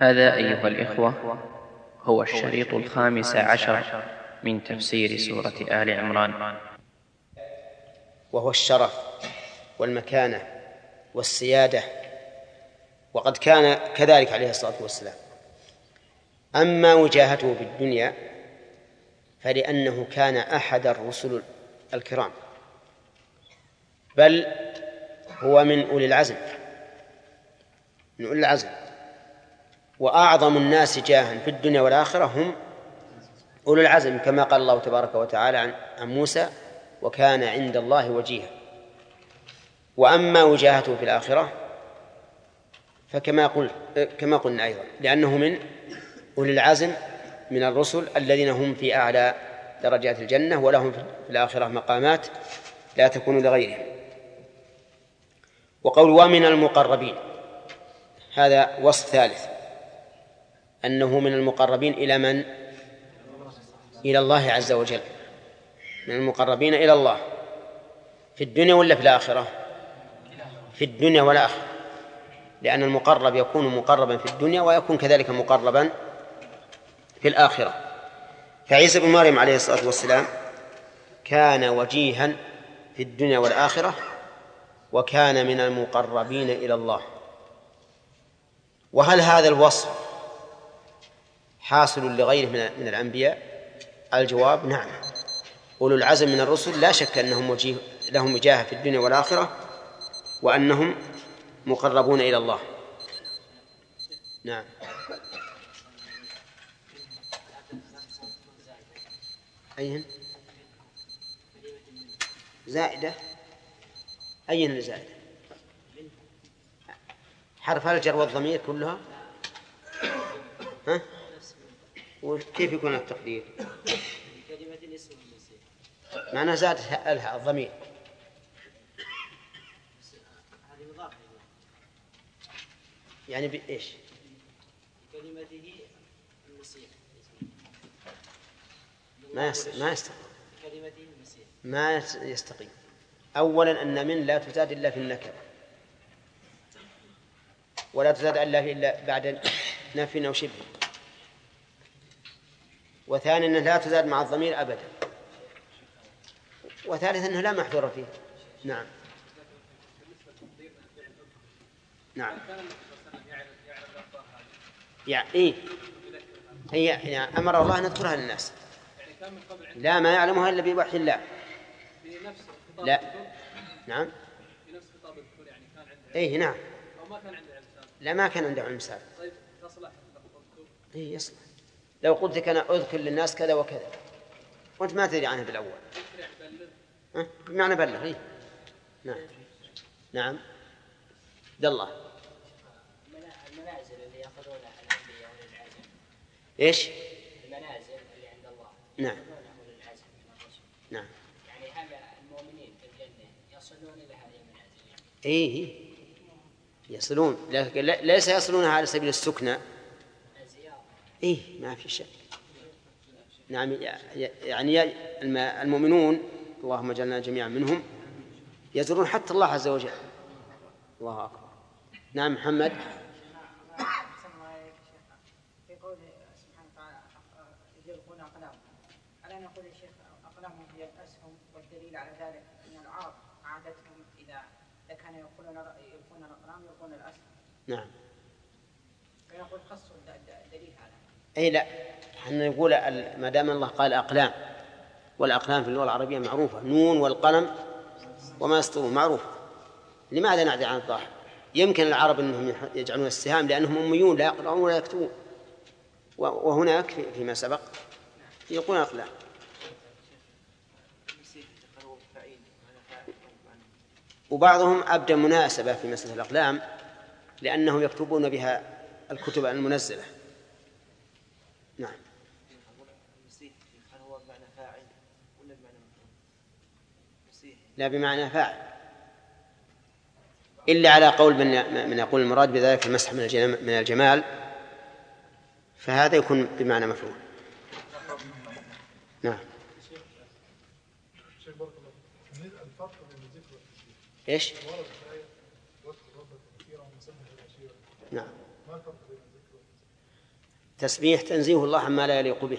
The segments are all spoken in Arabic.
هذا أيها الإخوة هو الشريط الخامس عشر من تفسير سورة آل عمران. وهو الشرف والمكانة والسيادة وقد كان كذلك عليه الصلاة والسلام. أما وجاهته في الدنيا فلأنه كان أحد الرسل الكرام بل هو من أولي العزم من أولي العزم. وأعظم الناس جاها في الدنيا والآخرة هم أولو العزم كما قال الله تبارك وتعالى عن, موسى وكان عند الله وجيها وأما وجاهته في الآخرة فكما قلت كما قلنا أيضا لأنه من أولي العزم من الرسل الذين هم في أعلى درجات الجنة ولهم في الآخرة مقامات لا تكون لغيرهم. وقول ومن المقربين هذا وصف ثالث. أنه من المقربين إلى من؟ إلى الله عز وجل. من المقربين إلى الله. في الدنيا ولا في الآخرة؟ في الدنيا والآخرة لأن المقرب يكون مقربا في الدنيا ويكون كذلك مقربا في الآخرة. فعيسى بن مريم عليه الصلاة والسلام كان وجيها في الدنيا والآخرة وكان من المقربين إلى الله. وهل هذا الوصف حاصل لغيره من الأنبياء؟ الجواب نعم. أولو العزم من الرسل لا شك أنهم وجيه لهم وجاهة في الدنيا والآخرة وأنهم مقربون إلى الله. نعم. أيهن زائدة. أيهن الزائدة؟ حرف الجر والضمير كلها؟ ها؟ وكيف يكون التقدير؟ كلمة الاسم معناه زاد الها الضمير. يعني بإيش؟ كلمته المسيح ما ما يستقيم. كلمته المسيح ما يستقيم. أولا أن من لا تزاد إلا في النكرة ولا تزاد إلا بعد نفي أو شبه. وثانيا أنه لا تزاد مع الضمير أبدا. وثالثا أنه لا محذور فيه. نعم. نعم. يعني إيه؟ هي يعني أمر الله أن نذكرها للناس. لا ما يعلمها إلا بوحي الله. لا. نعم. إيه نعم. لا ما كان عنده علم سابق طيب تصلح إيه يصلح. لو قلت لك أنا أذكر للناس كذا وكذا. وأنت ما تدري عنها بالأول. أه؟ بمعنى بلغ إيه؟ نعم. نعم. عبد الله. المنازل اللي يأخذونها الأنبياء وللعزم إيش؟ المنازل اللي عند الله. نعم. نعم. يعني هل المؤمنين في الجنة يصلون إلى هذه المنازل؟ إيه, إيه. يصلون. ليس يصلونها على سبيل السكنى إيه ما في شك. نعم يعني المؤمنون اللهم اجعلنا جميعا منهم يزورون حتى الله عز وجل. الله أكبر. نعم محمد. في أي لا. إحنا نقول ما دام الله قال أقلام والأقلام في اللغة العربية معروفة. نون والقلم وما يسطرون معروف لماذا نعدل عن الظاهر يمكن العرب أنهم يجعلون السهام لأنهم أميون لا يقرؤون ولا يكتبون. وهناك فيما سبق يقولون أقلام. وبعضهم أبدى مناسبة في مسألة الأقلام لأنهم يكتبون بها الكتب المنزلة نعم لا بمعنى فاعل. إلا على قول من من يقول المراد بذلك المسح من من الجمال فهذا يكون بمعنى مفعول. نعم. إيش؟ نعم. تسبيح تنزيه الله عما لا يليق به.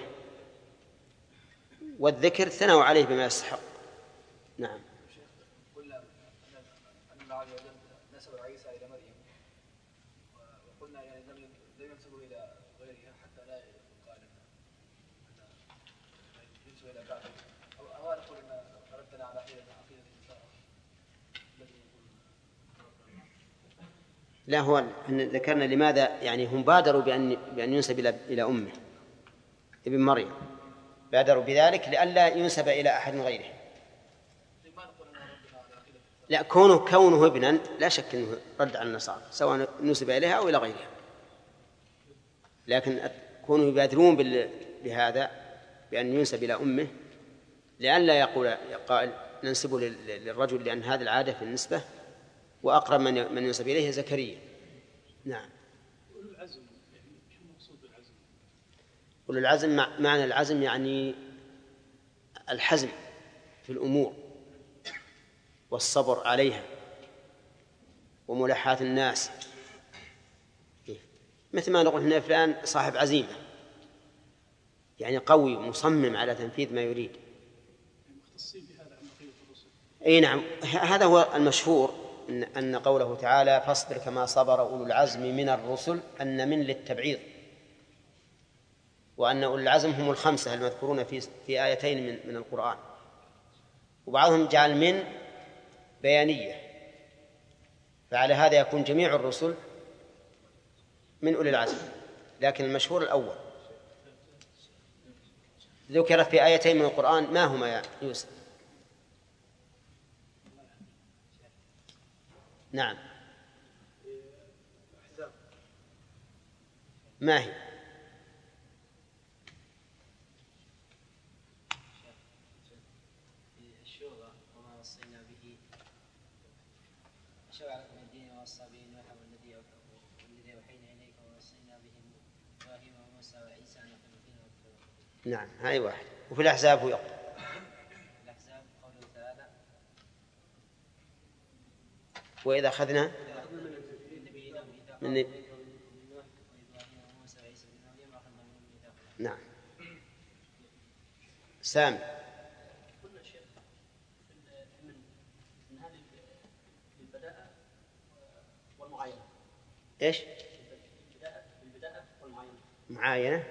والذكر ثنوا عليه بما يستحق نعم قلنا ان الله عز وجل نسب عيسى إلى مريم وقلنا يعني لم لم ينسبه إلى غيرها حتى لا يقال ان ينسب إلى بعض أو أو نقول ان ردنا على عقيده عقيده النصارى الذي يقول لا هو إن ذكرنا لماذا يعني هم بادروا بأن بأن ينسب إلى إلى أمه ابن مريم. بادروا بذلك لئلا ينسب إلى أحد غيره. لا كونه كونه ابنا لا شك إنه رد على النصارى سواء نسب إليها أو إلى غيرها. لكن كونوا يبادرون بهذا بأن ينسب إلى أمه لئلا يقول قائل ننسبه لل- للرجل لأن هذه العادة في النسبة وأقرب من من ينسب إليه زكريا. نعم. أولو العزم يعني شو المقصود بالعزم؟ أولو العزم مع- معنى العزم؟ يعني الحزم في الأمور والصبر عليها وملاحاة الناس. مثل ما نقول هنا فلان صاحب عزيمة. يعني قوي مصمم على تنفيذ ما يريد. الرسل. إي نعم. هذا هو المشهور. ان أن قوله تعالى فاصبر كما صبر أولو العزم من الرسل أن من للتبعيض. وأن أولو العزم هم الخمسة المذكورون في في آيتين من من القرآن. وبعضهم جعل من بيانية. فعلى هذا يكون جميع الرسل من أولي العزم. لكن المشهور الأول. ذكرت في آيتين من القرآن ما هما يا يوسف نعم ما هي الشورى وما وصينا به شرع لكم الدين ووصى به نوح والذي والذي اوحينا اليك ووصينا به إبراهيم وموسى وعيسى ان يقيموا الدين والتوحيد نعم هاي واحد وفي الأحزاب يقول الاحزاب قوله تعالى وإذا أخذنا النبيين ميثاقا من نوح وابراهيم وموسى وعيسى بن مريم واخذنا منهم ميثاقا نعم سامي قلنا شيخ من من هذه البداءة والمعاينة إيش البداءة البداءة والمعاينة معاينة.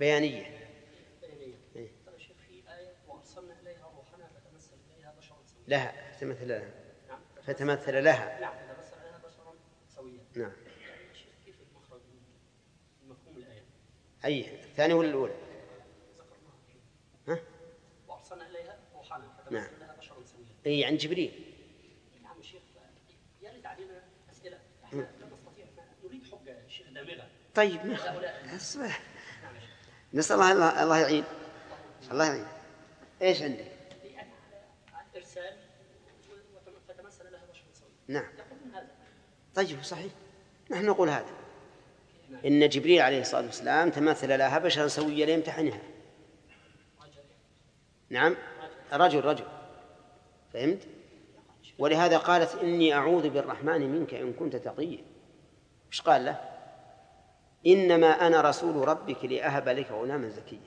بيانية. إيه. في آية لها. فتمثل لها. نعم. فتمثل لها. نعم فتمثل إليها بشرا سويا. نعم. كيف المخرج من مفهوم الآية؟ أي الثانية ولا الأولى. ها؟ وأرسلنا إليها روحنا فتمثل نعم. إليها بشرا سويا. أي عن جبريل. نعم شيخ يرد علينا أسئلة. إحنا لا نستطيع نريد حجة شيخ دامغة. طيب ما. نعم نسأل الله الله- الله يعين الله يعين. إيش عندك يعني على الإرسال وتم- فتمثل لها بشرا سويا نعم. طيب صحيح. نحن نقول هذا. إن جبريل عليه الصلاة والسلام تمثل لها بشرا سويا ليمتحنها. نعم. رجل رجل. فهمت؟ ولهذا قالت إني أعوذ بالرحمن منك إن كنت تقيا. إيش قال له؟ إنما أنا رسول ربك لأهب لك غلاما زكيا.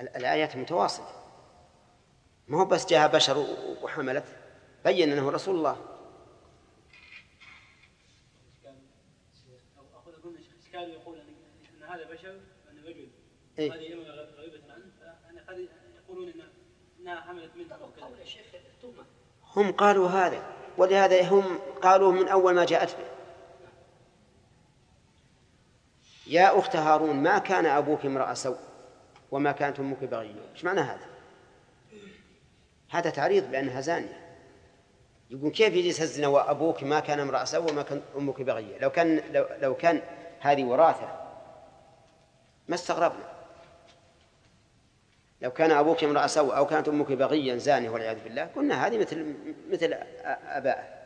ال- الآيات متواصلة. ما هو بس جاء بشر و- وحملت بين أنه رسول الله. أن هذا بشر رجل. هذه إما غريبة عنه قد يقولون إن إنها حملت منه أو كذا هم قالوا هذا ولهذا هم قالوا من أول ما جاءت به. يا أخت هارون ما كان أبوك امرأ سوء وما كانت أمك بغية؟ إيش معنى هذا؟ هذا تعريض بأنها زانية. يقول كيف يجي الزنا وأبوك ما كان امرأ سوء وما كان أمك بغية؟ لو كان لو, لو كان هذه وراثة. ما استغربنا. لو كان أبوك امرأ سوء أو كانت أمك بغيا زانية والعياذ بالله قلنا هذه مثل مثل آبائه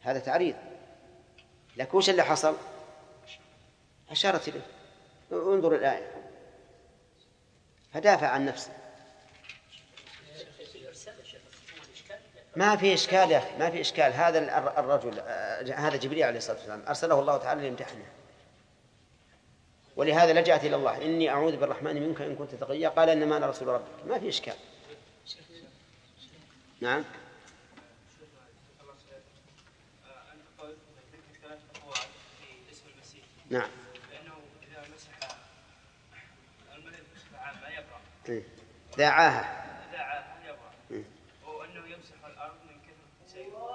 هذا تعريض. لكن وش اللي حصل؟ أشارت إليه. انظر الآية فدافع عن نفسه الإرسال يا شيخ الإشكال ما في إشكال يا أخي ما في إشكال. هذا الر- الرجل آه، هذا جبريل عليه الصلاة والسلام. أرسله الله تعالى ليمتحنه. ولهذا لجأت إلى الله. إني أعوذ بالرحمن منك إن كنت تقيا. قال إنما أنا رسول ربك. ما في إشكال. نعم. نعم. لأنه إذا مسح الملك إيه. دعاها إذا عاد يبرأ إيه. وأنه يمسح الأرض من كثرة سيره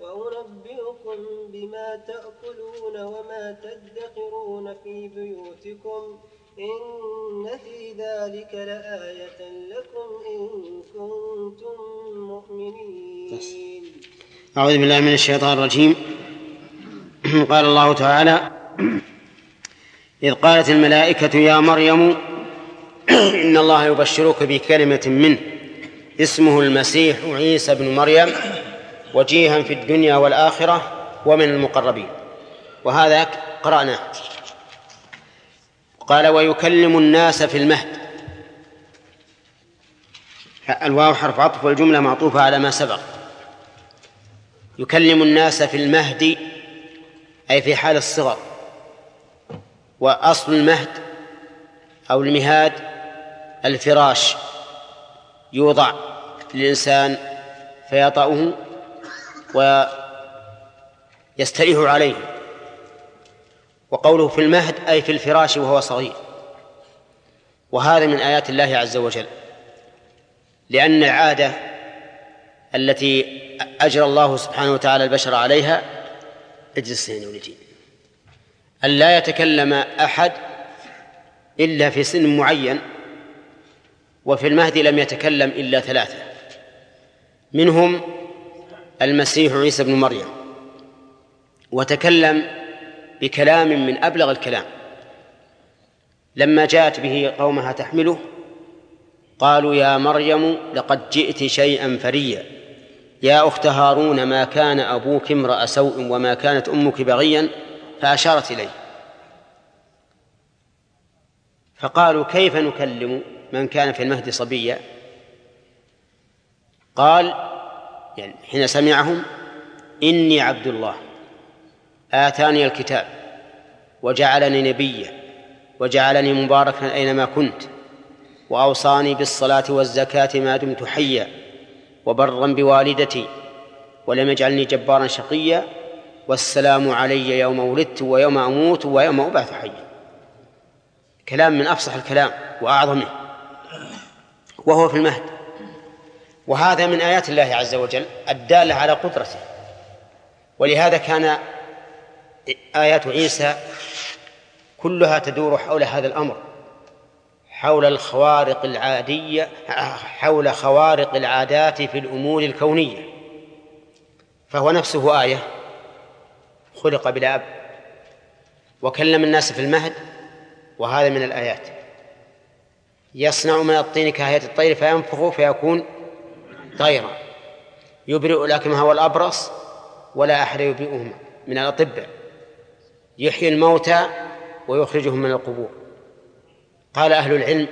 وأنبئكم بما تأكلون وما تدخرون في بيوتكم إن في ذلك لآية لكم إن كنتم مؤمنين. أعوذ بالله من الشيطان الرجيم. قال الله تعالى إذ قالت الملائكة يا مريم إن الله يبشرك بكلمة منه اسمه المسيح عيسى بن مريم. وجيها في الدنيا والآخرة ومن المقربين. وهذا قرأناه. قال ويكلم الناس في المهد. الواو حرف عطف والجملة معطوفة على ما سبق. يكلم الناس في المهد أي في حال الصغر. وأصل المهد أو المهاد الفراش. يوضع للإنسان فيطأه ويستريح عليه. وقوله في المهد أي في الفراش وهو صغير. وهذا من آيات الله عز وجل. لأن العادة التي أجرى الله سبحانه وتعالى البشر عليها اجلس هنا ولدي أن لا يتكلم أحد إلا في سن معين وفي المهد لم يتكلم إلا ثلاثة. منهم المسيح عيسى بن مريم وتكلم بكلام من أبلغ الكلام. لما جاءت به قومها تحمله قالوا يا مريم لقد جئت شيئا فريا. يا أخت هارون ما كان أبوك امرأ سوء وما كانت أمك بغيا؟ فأشارت إليه. فقالوا كيف نكلم من كان في المهد صبيا؟ قال يعني حين سمعهم إني عبد الله آتاني الكتاب وجعلني نبيا وجعلني مباركا أينما كنت وأوصاني بالصلاة والزكاة ما دمت حيا وبرا بوالدتي ولم يجعلني جبارا شقيا والسلام علي يوم ولدت ويوم أموت ويوم أبعث حيا. كلام من أفصح الكلام وأعظمه وهو في المهد. وهذا من آيات الله عز وجل الدالة على قدرته. ولهذا كان آيات عيسى كلها تدور حول هذا الأمر حول الخوارق العادية حول خوارق العادات في الأمور الكونية. فهو نفسه آية خلق بلا أب وكلم الناس في المهد وهذا من الآيات. يصنع من الطين كهيئة الطير فينفخ فيكون طيرا يبرئ الأكمه والأبرص ولا أحد يبرئهما من الأطباء. يحيي الموتى ويخرجهم من القبور. قال أهل العلم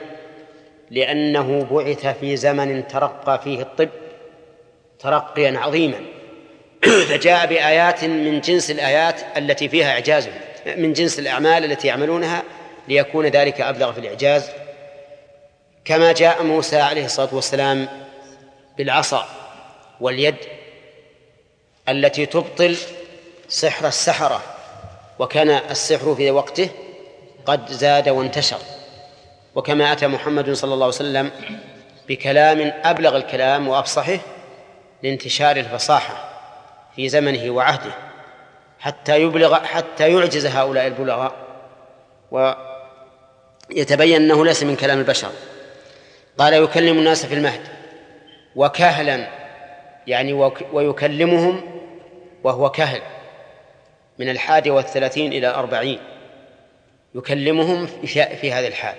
لأنه بعث في زمن ترقى فيه الطب ترقيا عظيما. فجاء بآيات من جنس الآيات التي فيها إعجاز من جنس الأعمال التي يعملونها ليكون ذلك أبلغ في الإعجاز. كما جاء موسى عليه الصلاة والسلام بالعصا واليد التي تبطل سحر السحرة وكان السحر في وقته قد زاد وانتشر. وكما أتى محمد صلى الله عليه وسلم بكلام أبلغ الكلام وأفصحه لانتشار الفصاحة في زمنه وعهده حتى يبلغ حتى يعجز هؤلاء البلغاء ويتبين أنه ليس من كلام البشر. قال يكلم الناس في المهد. وكهلا يعني ويكلمهم وهو كهل من الحادي والثلاثين إلى أربعين. يكلمهم في هذه الحال.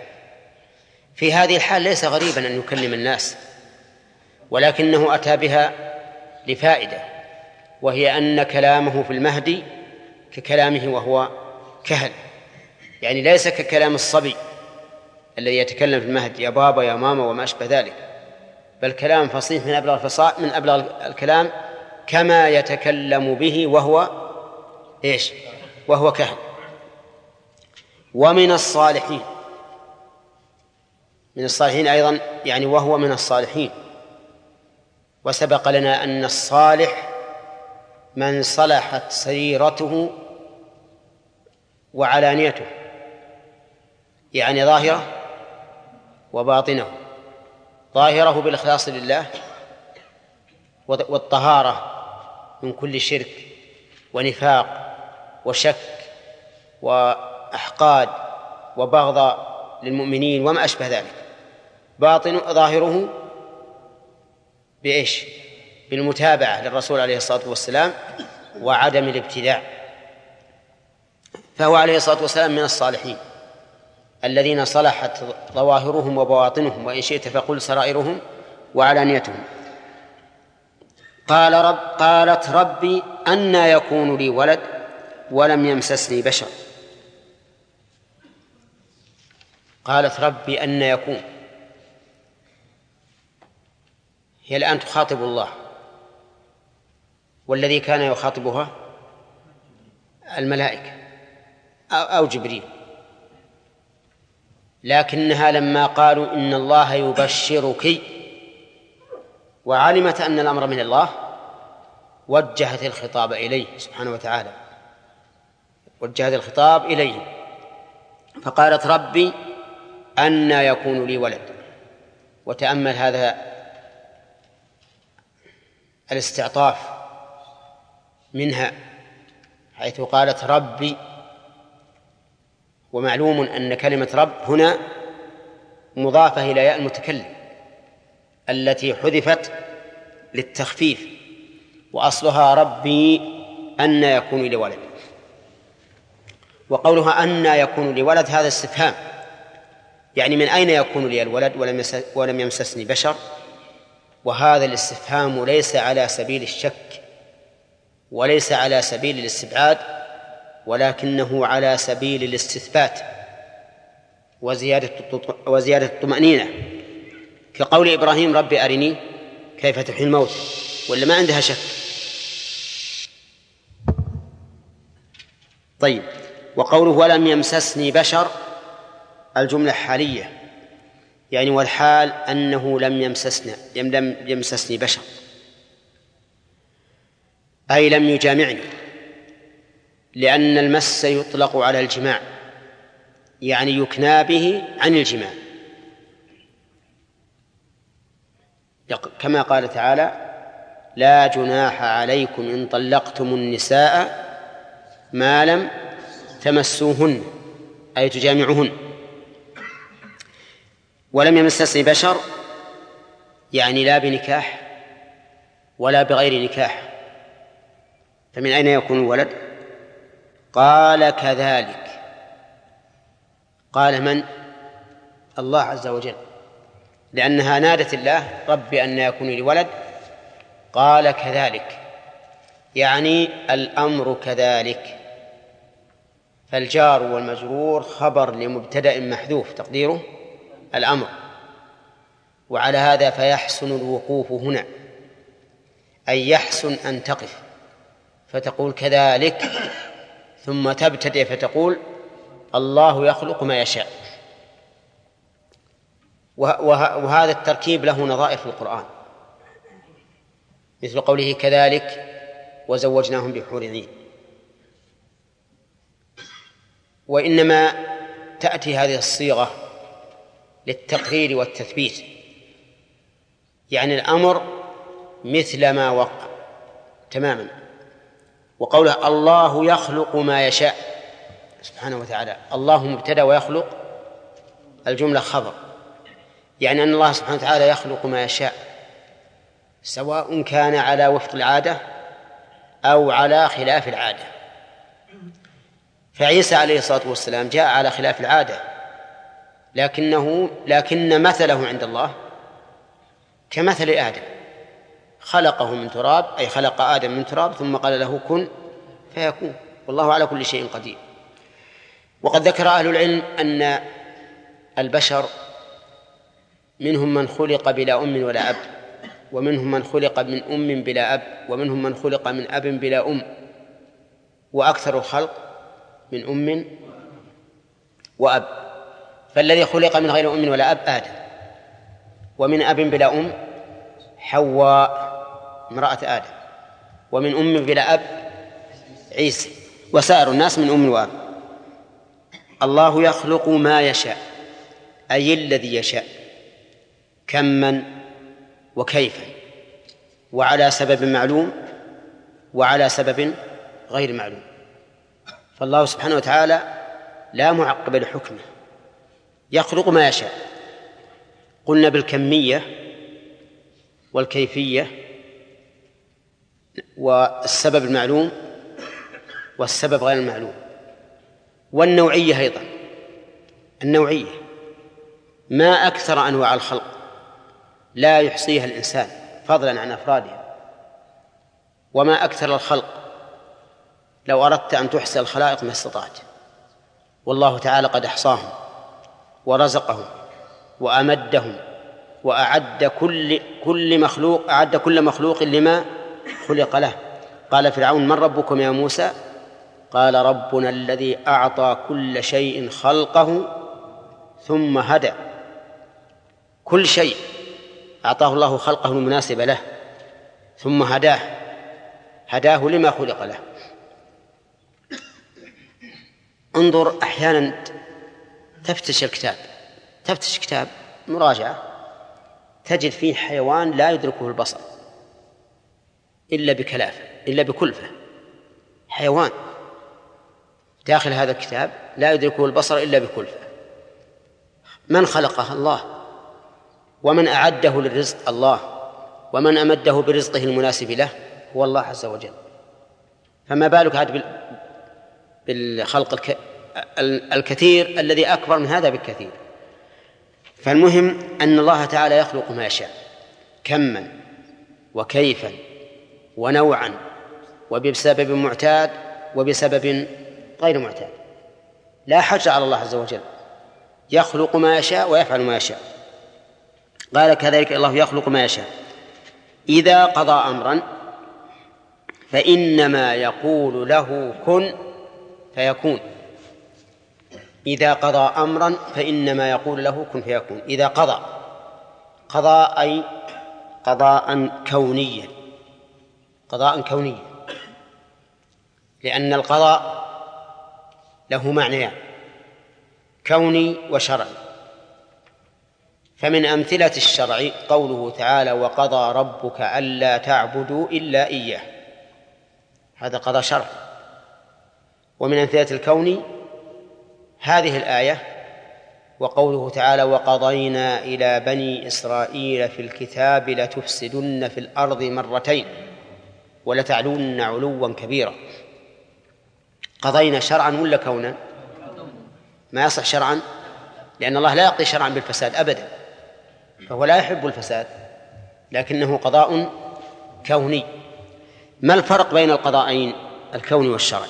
في هذه الحال ليس غريبا أن يكلم الناس ولكنه أتى بها لفائدة وهي أن كلامه في المهدي ككلامه وهو كهل. يعني ليس ككلام الصبي الذي يتكلم في المهد يا بابا يا ماما وما أشبه ذلك. بل كلام فصيح من أبلغ الفصاح من أبلغ الكلام كما يتكلم به وهو إيش؟ وهو كهل ومن الصالحين. من الصالحين أيضا يعني وهو من الصالحين. وسبق لنا أن الصالح من صلحت سريرته وعلانيته يعني ظاهرة وباطنة. ظاهره بالإخلاص لله والطهارة من كل شرك ونفاق وشك وأحقاد وبغض للمؤمنين وما أشبه ذلك. باطن ظاهره بإيش؟ بالمتابعة للرسول عليه الصلاة والسلام وعدم الابتداع. فهو عليه الصلاة والسلام من الصالحين. الذين صلحت ظواهرهم وبواطنهم وإن شئت فقل سرائرهم وعلانيتهم. قال رب قالت ربي أنى يكون لي ولد ولم يمسسني بشر. قالت ربي أن يكون. هي الآن تخاطب الله. والذي كان يخاطبها الملائكة أو جبريل. لكنها لما قالوا إن الله يبشرك وعلمت أن الأمر من الله وجهت الخطاب إليه سبحانه وتعالى. وجهت الخطاب إليه. فقالت ربي أنى يكون لي ولد. وتأمل هذا الاستعطاف منها حيث قالت ربي ومعلوم أن كلمة رب هنا مضافة إلى ياء المتكلم التي حذفت للتخفيف وأصلها ربي أن يكون لي ولد وقولها أن يكون لي ولد هذا استفهام يعني من أين يكون لي الولد ولم ولم يمسسني بشر؟ وهذا الاستفهام ليس على سبيل الشك وليس على سبيل الاستبعاد ولكنه على سبيل الاستثبات وزيادة وزيادة الطمأنينة. كقول إبراهيم رب أرني كيف تحيي الموت؟ ولا ما عندها شك؟ طيب وقوله ولم يمسسني بشر الجملة حالية. يعني والحال أنه لم يمسسنا لم يمسسني بشر. أي لم يجامعني. لأن المس يطلق على الجماع يعني يكنى به عن الجماع. كما قال تعالى لا جناح عليكم إن طلقتم النساء ما لم تمسوهن أي تجامعهن. ولم يمسسني بشر يعني لا بنكاح ولا بغير نكاح. فمن أين يكون الولد؟ قال كذلك. قال من؟ الله عز وجل. لأنها نادت الله رب أن يكون لي ولد. قال كذلك. يعني الأمر كذلك. فالجار والمجرور خبر لمبتدأ محذوف تقديره؟ الأمر. وعلى هذا فيحسن الوقوف هنا. أي يحسن أن تقف. فتقول كذلك. ثم تبتدئ فتقول الله يخلق ما يشاء. وهذا التركيب له نظائر في القرآن. مثل قوله كذلك وزوجناهم بحور عين. وإنما تأتي هذه الصيغة للتقرير والتثبيت. يعني الأمر مثل ما وقع. تماما. وقوله الله يخلق ما يشاء. سبحانه وتعالى. الله مبتدأ ويخلق. الجملة خبر يعني أن الله سبحانه وتعالى يخلق ما يشاء. سواء كان على وفق العادة أو على خلاف العادة. فعيسى عليه الصلاة والسلام جاء على خلاف العادة. لكنه لكن مثله عند الله كمثل آدم. خلقه من تراب أي خلق آدم من تراب ثم قال له كن فيكون. والله على كل شيء قدير. وقد ذكر أهل العلم أن البشر منهم من خلق بلا أم ولا أب ومنهم من خلق من أم بلا أب ومنهم من خلق من أب بلا أم. وأكثر الخلق من أم وأب. فالذي خلق من غير أم ولا أب آدم ومن أب بلا أم حواء. امرأة آدم ومن أم بلا أب عيسى وسائر الناس من أم وأب. الله يخلق ما يشاء أي الذي يشاء كما وكيفا وعلى سبب معلوم وعلى سبب غير معلوم. فالله سبحانه وتعالى لا معقب لحكمه يخلق ما يشاء. قلنا بالكمية والكيفية والسبب المعلوم والسبب غير المعلوم. والنوعية أيضا. النوعية. ما أكثر أنواع الخلق لا يحصيها الإنسان فضلا عن أفرادها. وما أكثر الخلق لو أردت أن تحصي الخلائق ما استطعت. والله تعالى قد أحصاهم ورزقهم وأمدهم وأعد كل كل مخلوق أعد كل مخلوق لما خلق له. قال فرعون من ربكم يا موسى؟ قال ربنا الذي أعطى كل شيء خلقه ثم هدى. كل شيء أعطاه الله خلقه المناسب له ثم هداه. هداه لما خلق له. انظر أحيانا تفتش الكتاب. تفتش كتاب مراجعة. تجد فيه حيوان لا يدركه البصر. إلا بكلافة إلا بكلفة. حيوان. داخل هذا الكتاب لا يدركه البصر إلا بكلفة. من خلقه؟ الله. ومن أعده للرزق؟ الله. ومن أمده برزقه المناسب له؟ هو الله عز وجل. فما بالك هذا بالخلق الكثير الذي أكبر من هذا بالكثير. فالمهم أن الله تعالى يخلق ما يشاء. كما وكيفا ونوعا وبسبب معتاد وبسبب غير معتاد. لا حجر على الله عز وجل يخلق ما يشاء ويفعل ما يشاء. قال كذلك الله يخلق ما يشاء. إذا قضى أمرا فإنما يقول له كن فيكون. إذا قضى أمرا فإنما يقول له كن فيكون. إذا قضى قضى أي قضاء كونيا. قضاء كونيا لأن القضاء له معنيان كوني وشرعي. فمن أمثلة الشرع قوله تعالى وقضى ربك ألا تعبدوا إلا إياه هذا قضاء شرع ومن أمثلة الكون هذه الآية وقوله تعالى وقضينا إلى بني إسرائيل في الكتاب لتفسدن في الأرض مرتين ولتعلن علوا كبيرا. قضينا شرعا ولا كونا؟ ما يصح شرعا؟ لأن الله لا يقضي شرعا بالفساد أبدا فهو لا يحب الفساد لكنه قضاء كوني. ما الفرق بين القضاءين الكوني والشرعي.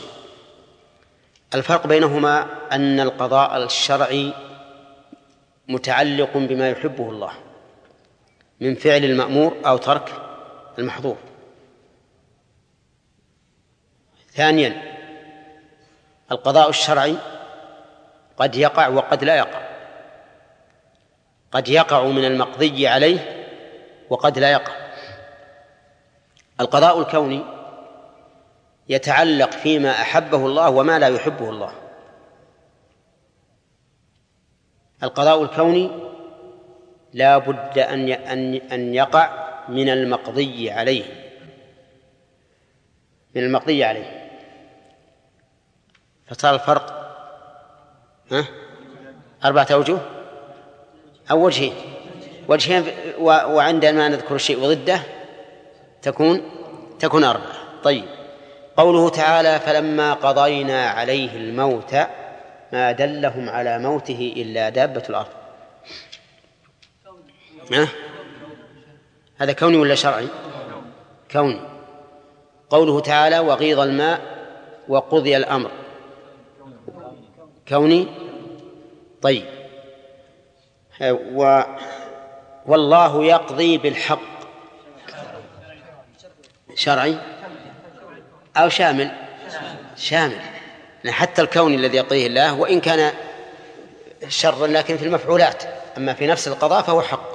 الفرق بينهما أن القضاء الشرعي متعلق بما يحبه الله من فعل المأمور أو ترك المحظور. ثانيا القضاء الشرعي قد يقع وقد لا يقع. قد يقع من المقضي عليه وقد لا يقع. القضاء الكوني يتعلق فيما أحبه الله وما لا يحبه الله. القضاء الكوني لا بد أن أن يقع من المقضي عليه. من المقضي عليه. فصار الفرق. ها؟ أربعة أوجه؟ أو وجهين. وجهين وعندما نذكر الشيء وضده تكون تكون أربعة. طيب. قوله تعالى فلما قضينا عليه الموت ما دلهم على موته إلا دابة الأرض. ها؟ هذا كوني ولا شرعي؟ كوني. قوله تعالى وغيض الماء وقضي الأمر. كوني طيب. و والله يقضي بالحق. شرعي؟ أو شامل؟ شامل. حتى الكون الذي يقضيه الله وإن كان شرا لكن في المفعولات. أما في نفس القضاء فهو حق.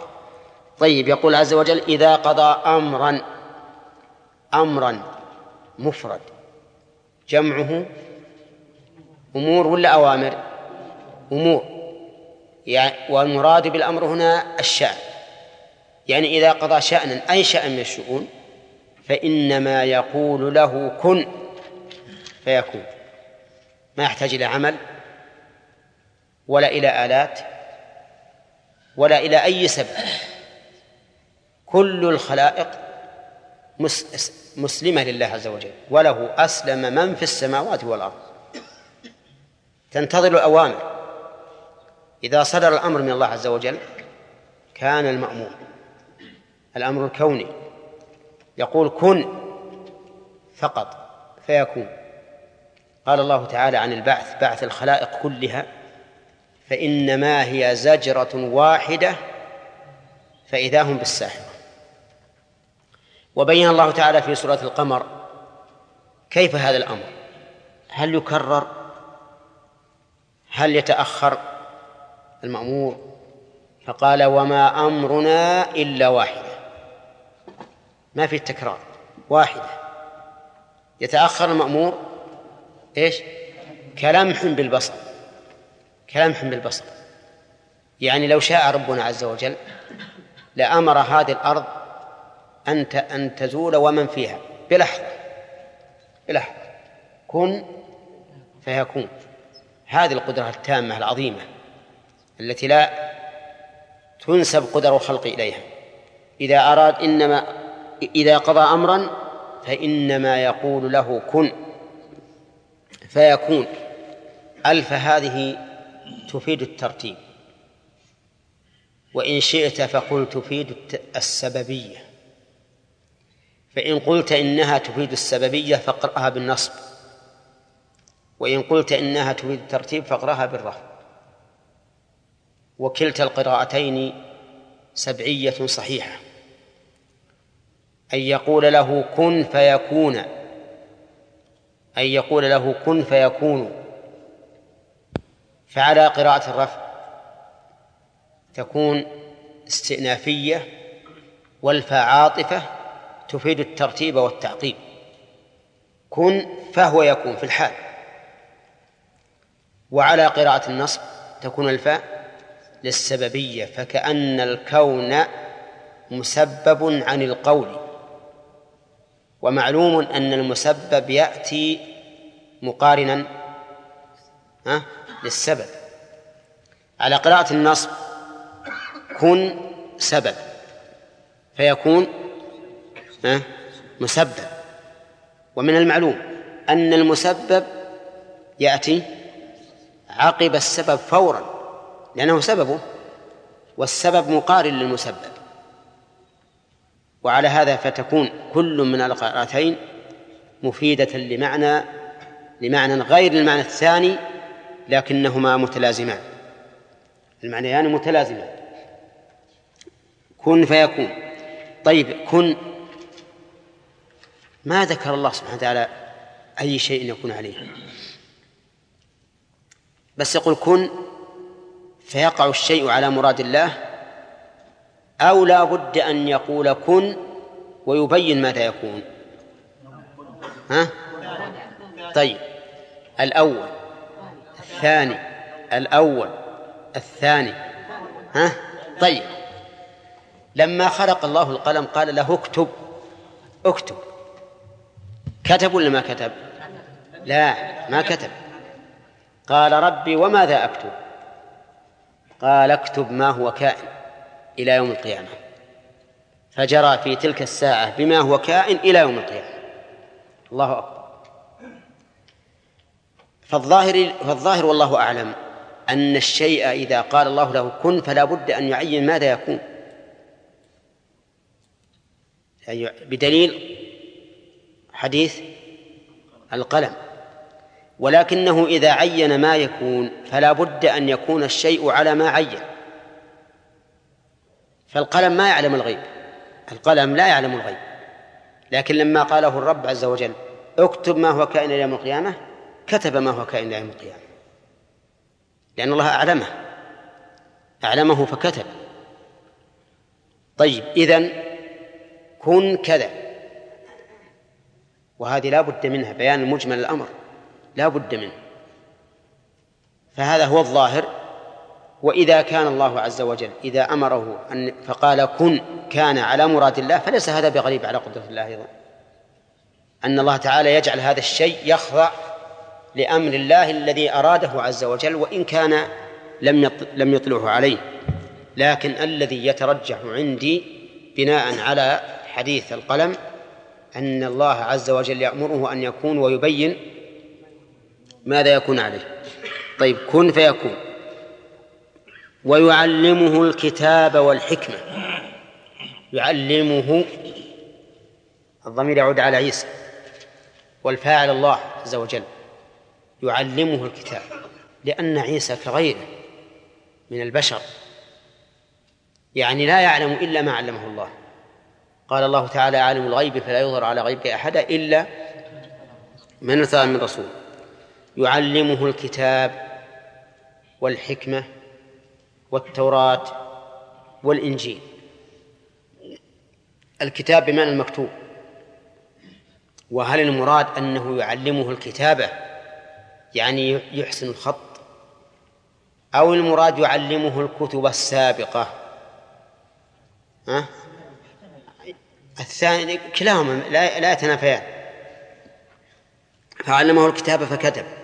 طيب يقول عز وجل إذا قضى أمرا أمرا مفرد جمعه أمور ولا أوامر؟ أمور. يعني والمراد بالأمر هنا الشأن. يعني إذا قضى شأنا أي شأن من الشؤون فإنما يقول له كن فيكون. ما يحتاج إلى عمل ولا إلى آلات ولا إلى أي سبب. كل الخلائق مسلمة لله عز وجل وله أسلم من في السماوات والأرض. تنتظر الأوامر. إذا صدر الأمر من الله عز وجل كان المأمور الأمر الكوني. يقول كن فقط فيكون. قال الله تعالى عن البعث بعث الخلائق كلها فإنما هي زجرة واحدة فإذا هم بالساحرة. وبين الله تعالى في سورة القمر كيف هذا الأمر؟ هل يكرر؟ هل يتأخر المأمور؟ فقال وما أمرنا إلا واحدة. ما في التكرار واحدة. يتأخر المأمور؟ إيش؟ كلمح بالبصر. كلمح بالبصر. يعني لو شاء ربنا عز وجل لأمر هذه الأرض أن أن تزول ومن فيها. بلحظة. بلحظة. كن فيكون. هذه القدرة التامة العظيمة التي لا تنسب قدر الخلق إليها. إذا أراد إنما إذا قضى أمرا فإنما يقول له كن فيكون. ألف هذه تفيد الترتيب. وإن شئت فقل تفيد السببية. فإن قلت إنها تفيد السببية فاقرأها بالنصب. وإن قلت إنها تفيد الترتيب فاقرأها بالرفع وكلتا القراءتين سبعية صحيحة. أن يقول له كن فيكون. أن يقول له كن فيكون. فعلى قراءة الرفع تكون استئنافية والفاء عاطفة تفيد الترتيب والتعقيب. كن فهو يكون في الحال. وعلى قراءة النصب تكون الفاء للسببية فكأن الكون مسبب عن القول. ومعلوم أن المسبب يأتي مقارنا ها للسبب. على قراءة النصب كن سبب فيكون ها مسبب. ومن المعلوم أن المسبب يأتي عقب السبب فورا لأنه سببه والسبب مقارن للمسبب. وعلى هذا فتكون كل من القراءتين مفيدة لمعنى لمعنى غير المعنى الثاني لكنهما متلازمان. المعنيان متلازمان. كن فيكون. طيب كن. ما ذكر الله سبحانه وتعالى أي شيء يكون عليه؟ بس يقول كن فيقع الشيء على مراد الله أو لا بد أن يقول كن ويبين ماذا يكون. ها؟ طيب الأول الثاني الأول الثاني. ها؟ طيب لما خلق الله القلم قال له اكتب. اكتب. كتب ولا ما كتب؟ لا ما كتب. قال ربي وماذا أكتب؟ قال اكتب ما هو كائن إلى يوم القيامة. فجرى في تلك الساعة بما هو كائن إلى يوم القيامة. الله أكبر. فالظاهر فالظاهر والله أعلم أن الشيء إذا قال الله له كن فلا بد أن يعين ماذا يكون. بدليل حديث القلم. ولكنه إذا عين ما يكون فلا بد أن يكون الشيء على ما عين. فالقلم ما يعلم الغيب. القلم لا يعلم الغيب. لكن لما قاله الرب عز وجل اكتب ما هو كائن إلى يوم القيامة كتب ما هو كائن إلى يوم القيامة. لأن الله أعلمه. أعلمه فكتب. طيب إذن كن كذا. وهذه لا بد منها بيان مجمل الأمر. لا بد منه. فهذا هو الظاهر. وإذا كان الله عز وجل إذا أمره أن فقال كن كان على مراد الله. فليس هذا بغريب على قدرة الله أيضا. أن الله تعالى يجعل هذا الشيء يخضع لأمر الله الذي أراده عز وجل وإن كان لم لم يطلعه عليه. لكن الذي يترجح عندي بناء على حديث القلم أن الله عز وجل يأمره أن يكون ويبين ماذا يكون عليه؟ طيب كن فيكون. ويعلمه الكتاب والحكمة. يعلمه الضمير يعود على عيسى. والفاعل الله عز وجل. يعلمه الكتاب. لأن عيسى كغيره من البشر. يعني لا يعلم إلا ما علمه الله. قال الله تعالى عالم الغيب فلا يظهر على غيبك أحدا إلا من ارتضى من رسول. يعلمه الكتاب والحكمة والتوراة والإنجيل. الكتاب بمعنى المكتوب. وهل المراد أنه يعلمه الكتابة يعني يحسن الخط؟ أو المراد يعلمه الكتب السابقة؟ ها؟ الثاني كلاهما لا لا يتنافيان. فعلمه الكتاب فكتب.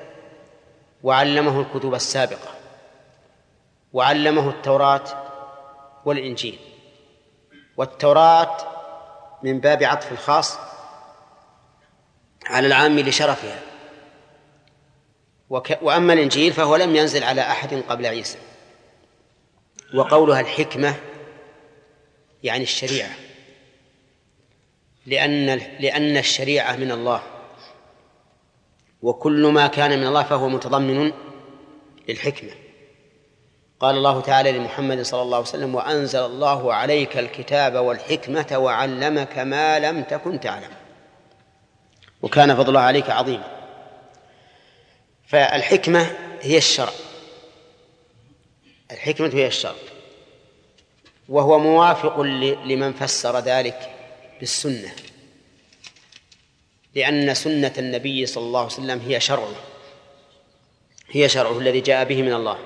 وعلمه الكتب السابقة وعلمه التوراة والإنجيل. والتوراة من باب عطف الخاص على العام لشرفها. وك... وأما الإنجيل فهو لم ينزل على أحد قبل عيسى. وقولها الحكمة يعني الشريعة. لأن لأن الشريعة من الله. وكل ما كان من الله فهو متضمن للحكمة. قال الله تعالى لمحمد صلى الله عليه وسلم وأنزل الله عليك الكتاب والحكمة وعلمك ما لم تكن تعلم. وكان فضل الله عليك عظيما فالحكمة هي الشرع. الحكمة هي الشرع. وهو موافق لمن فسر ذلك بالسنة. لأن سنة النبي صلى الله عليه وسلم هي شرعه. هي شرعه الذي جاء به من الله.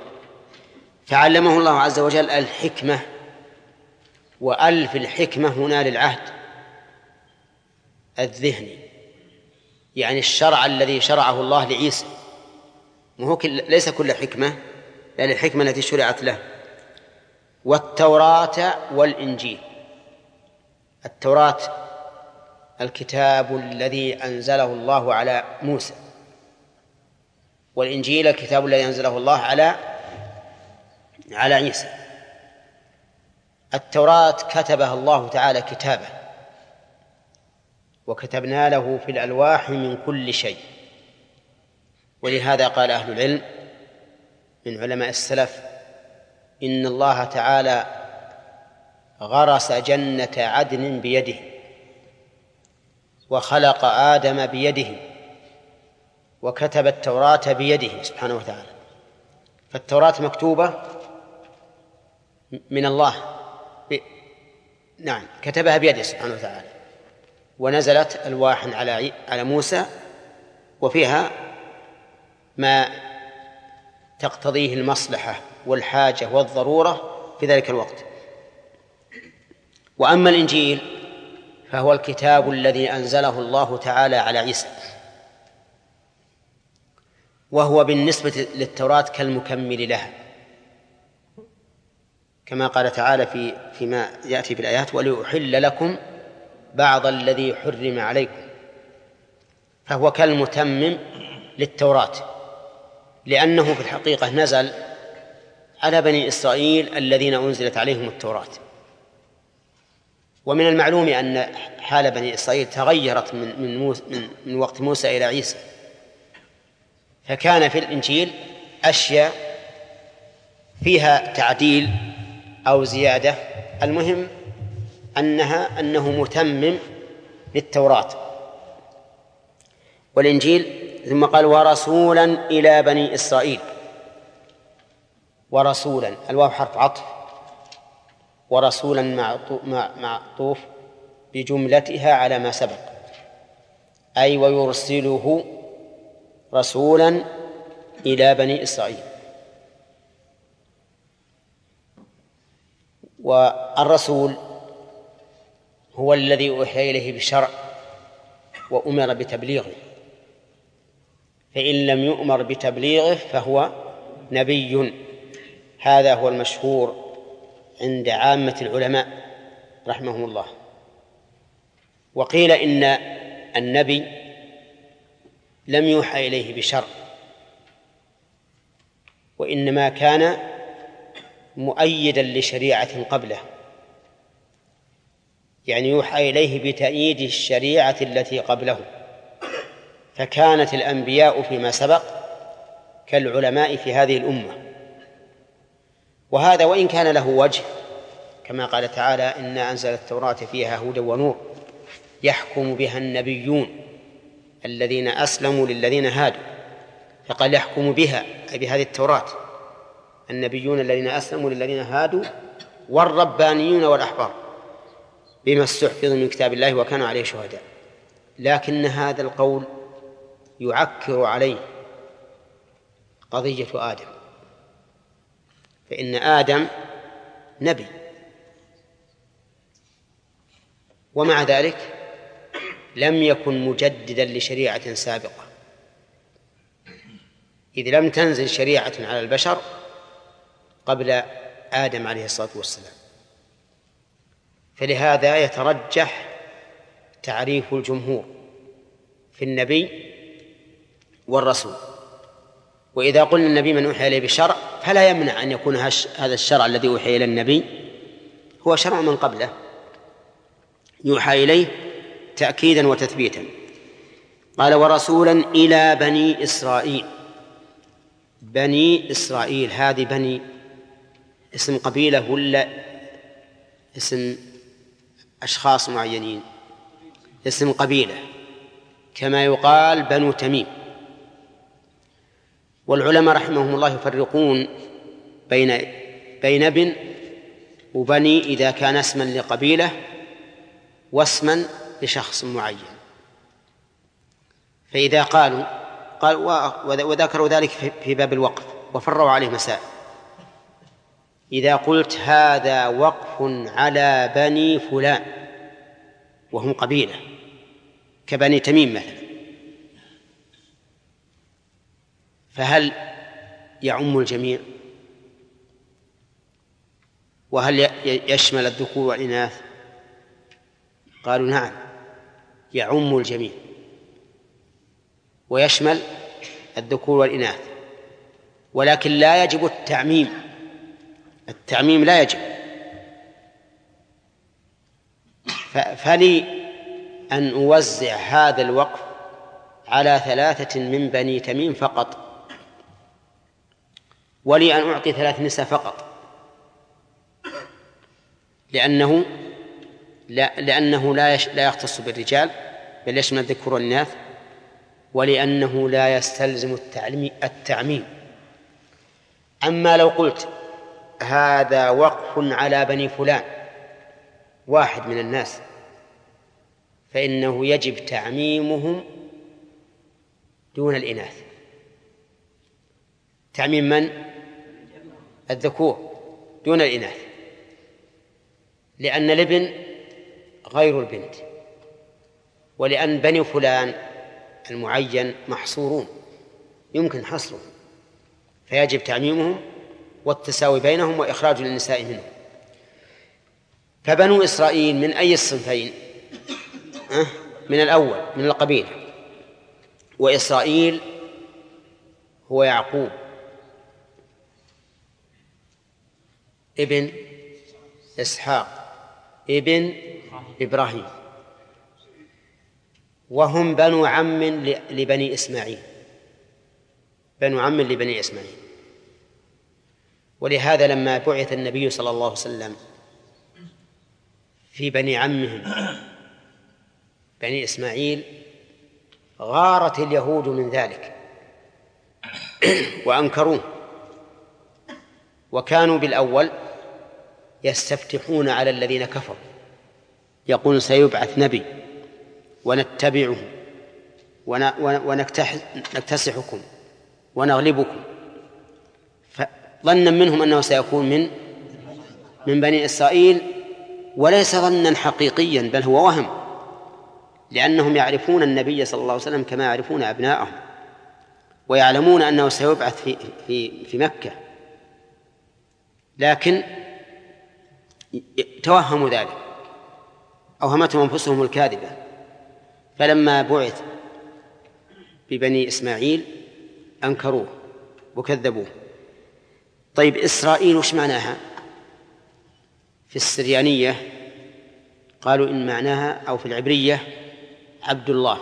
فعلمه الله عز وجل الحكمة وألف الحكمة هنا للعهد. الذهني يعني الشرع الذي شرعه الله لعيسى. وهو كل ليس كل حكمة لأن الحكمة التي شرعت له. والتوراة والإنجيل. التوراة الكتاب الذي أنزله الله على موسى. والإنجيل الكتاب الذي أنزله الله على على عيسى. التوراة كتبها الله تعالى كتابة. وكتبنا له في الألواح من كل شيء. ولهذا قال أهل العلم من علماء السلف إن الله تعالى غرس جنة عدن بيده. وخلق آدم بيده وكتب التوراة بيده سبحانه وتعالى. فالتوراة مكتوبة من الله. ب... نعم كتبها بيده سبحانه وتعالى. ونزلت ألواحا على على موسى وفيها ما تقتضيه المصلحة والحاجة والضرورة في ذلك الوقت. وأما الإنجيل فهو الكتاب الذي أنزله الله تعالى على عيسى. وهو بالنسبة للتوراة كالمكمل لها. كما قال تعالى في فيما يأتي في الآيات ولأحل لكم بعض الذي حرم عليكم. فهو كالمتمم للتوراة لأنه في الحقيقة نزل على بني إسرائيل الذين أنزلت عليهم التوراة. ومن المعلوم أن حال بني إسرائيل تغيرت من من, من, من وقت موسى إلى عيسى. فكان في الإنجيل أشياء فيها تعديل أو زيادة. المهم أنها أنه متمم للتوراة. والإنجيل ثم قال ورسولا إلى بني إسرائيل. ورسولا الواو حرف عطف. ورسولا معطوف بجملتها على ما سبق. أي ويرسله رسولا إلى بني إسرائيل. والرسول هو الذي أوحي إليه بشرع وأمر بتبليغه. فإن لم يؤمر بتبليغه فهو نبي. هذا هو المشهور عند عامة العلماء رحمهم الله. وقيل إن النبي لم يوحى إليه بشرع وإنما كان مؤيدا لشريعة قبله. يعني يوحى إليه بتأييد الشريعة التي قبله. فكانت الأنبياء فيما سبق كالعلماء في هذه الأمة. وهذا وإن كان له وجه كما قال تعالى إنا أنزل التوراة فيها هدى ونور يحكم بها النبيون الذين أسلموا للذين هادوا. فقال يحكم بها أي بهذه التوراة النبيون الذين أسلموا للذين هادوا والربانيون والأحبار بما استحفظوا من كتاب الله وكانوا عليه شهداء. لكن هذا القول يعكر عليه قضية آدم. فإن آدم نبي. ومع ذلك لم يكن مجددا لشريعة سابقة. إذ لم تنزل شريعة على البشر قبل آدم عليه الصلاة والسلام. فلهذا يترجح تعريف الجمهور في النبي والرسول. وإذا قلنا النبي من أوحي إليه بشرع فلا يمنع أن يكون هذا الشرع الذي أوحي إلى النبي هو شرع من قبله. يوحى إليه تأكيدا وتثبيتا. قال ورسولا إلى بني إسرائيل. بني إسرائيل هذه بني اسم قبيلة ولا اسم أشخاص معينين؟ اسم قبيلة. كما يقال بنو تميم. والعلماء رحمهم الله يفرقون بين بين ابن وبني إذا كان اسما لقبيلة واسما لشخص معين. فإذا قالوا قال وذكروا ذلك في باب الوقف وفروا عليه مسائل. إذا قلت هذا وقف على بني فلان وهم قبيلة كبني تميم مثلا. فهل يعم الجميع؟ وهل يشمل الذكور والإناث؟ قالوا نعم يعم الجميع. ويشمل الذكور والإناث. ولكن لا يجب التعميم. التعميم لا يجب. فلي أن أوزع هذا الوقف على ثلاثة من بني تميم فقط. ولي أن أعطي ثلاث نساء فقط. لأنه لا لأنه لا لا يختص بالرجال بل يشمل الذكور والإناث ولأنه لا يستلزم التعليم التعميم. أما لو قلت هذا وقف على بني فلان واحد من الناس فإنه يجب تعميمهم دون الإناث. تعميم من؟ الذكور دون الإناث لأن الابن غير البنت ولأن بني فلان المعين محصورون يمكن حصرهم فيجب تعميمهم والتساوي بينهم وإخراج النساء منهم. فبنو إسرائيل من أي الصنفين؟ من الأول من القبيلة. وإسرائيل هو يعقوب. ابن إسحاق ابن إبراهيم. وهم بنو عم لبني إسماعيل. بنو عم لبني إسماعيل. ولهذا لما بعث النبي صلى الله عليه وسلم في بني عمهم بني إسماعيل غارت اليهود من ذلك. وأنكروه. وكانوا بالأول يستفتحون على الذين كفروا. يقول سيبعث نبي ونتبعه ونكتسحكم ونغلبكم. ظنا منهم أنه سيكون من من بني إسرائيل وليس ظنا حقيقيا بل هو وهم لأنهم يعرفون النبي صلى الله عليه وسلم كما يعرفون أبناءهم ويعلمون أنه سيبعث في في في مكة. لكن توهموا ذلك. أوهمتهم أنفسهم الكاذبة. فلما بعث ببني إسماعيل أنكروه وكذبوه. طيب إسرائيل وش معناها؟ في السريانية قالوا إن معناها أو في العبرية عبد الله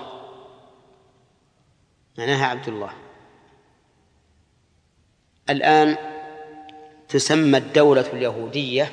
معناها عبد الله الآن تسمى الدولة اليهودية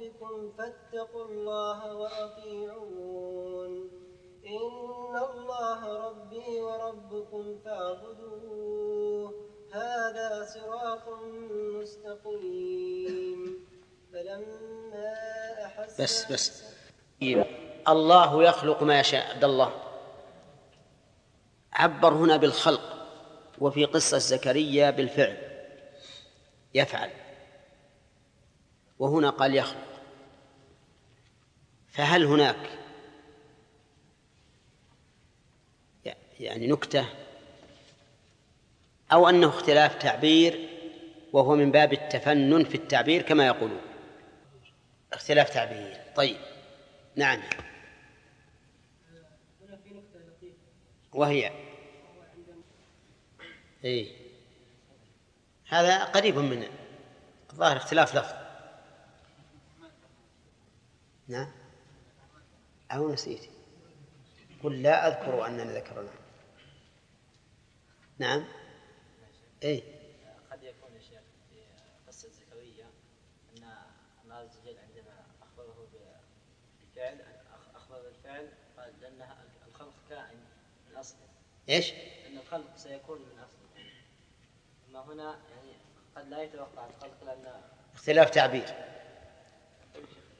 ربكم فاتقوا الله وأطيعون. إن الله ربي وربكم فاعبدوه. هذا صراط مستقيم. فلما أحس بس بس. الله يخلق ما يشاء عبد الله. عبر هنا بالخلق وفي قصة زكريا بالفعل. يفعل. وهنا قال يخلق. فهل هناك يعني نكتة أو أنه اختلاف تعبير وهو من باب التفنن في التعبير كما يقولون؟ اختلاف تعبير. طيب. نعم. وهي؟ اي هذا قريب من الظاهر اختلاف لفظ. نعم. أو نسيت. قل لا أذكر أننا ذكرنا. نعم. إيه. قد يكون يا شيخ في قصة زكريا أن الله عز وجل عندما أخبره الفعل أخ- أخبر بالفعل قال لأنها الخلق كائن من أصله إيش؟ أن الخلق سيكون من أصله أما هنا يعني قد لا يتوقع الخلق لأن اختلاف تعبير.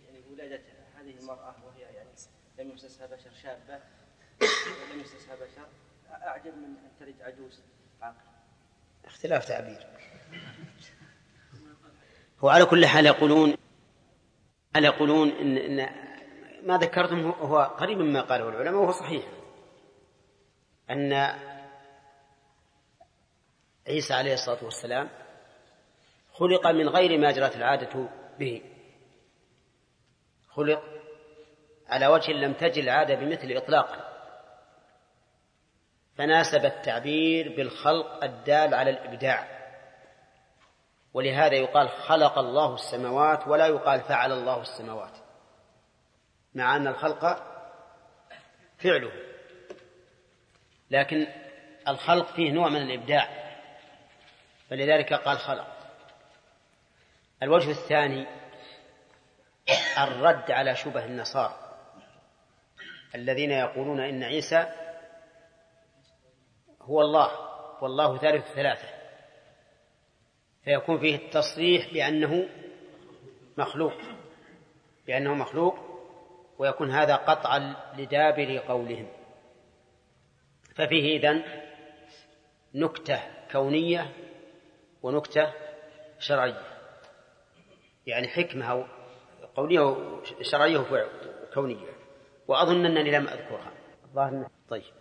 يعني ولادة هذه المرأة وهي يعني لم يمسسها بشر شابة. ولم يمسسها بشر. أعجب من أن تلد عجوز عاقل. اختلاف تعبير. هو على كل حال يقولون هل يقولون إن, إن ما ذكرتم هو قريب مما قاله العلماء وهو صحيح. أن عيسى عليه الصلاة والسلام خلق من غير ما جرت العادة به. خلق على وجه لم تجل العادة بمثل إطلاقا. فناسب التعبير بالخلق الدال على الإبداع. ولهذا يقال خلق الله السماوات ولا يقال فعل الله السماوات. مع أن الخلق فعله. لكن الخلق فيه نوع من الإبداع. فلذلك قال خلق. الوجه الثاني الرد على شبه النصارى. الذين يقولون إن عيسى هو الله والله ثالث ثلاثة. فيكون فيه التصريح بأنه مخلوق بأنه مخلوق ويكون هذا قطعا لدابر قولهم. ففيه إذن نكتة كونية ونكتة شرعية. يعني حكمة قولية وشرعية وكونية وأظن أنني لم أذكرها. الظاهر طيب.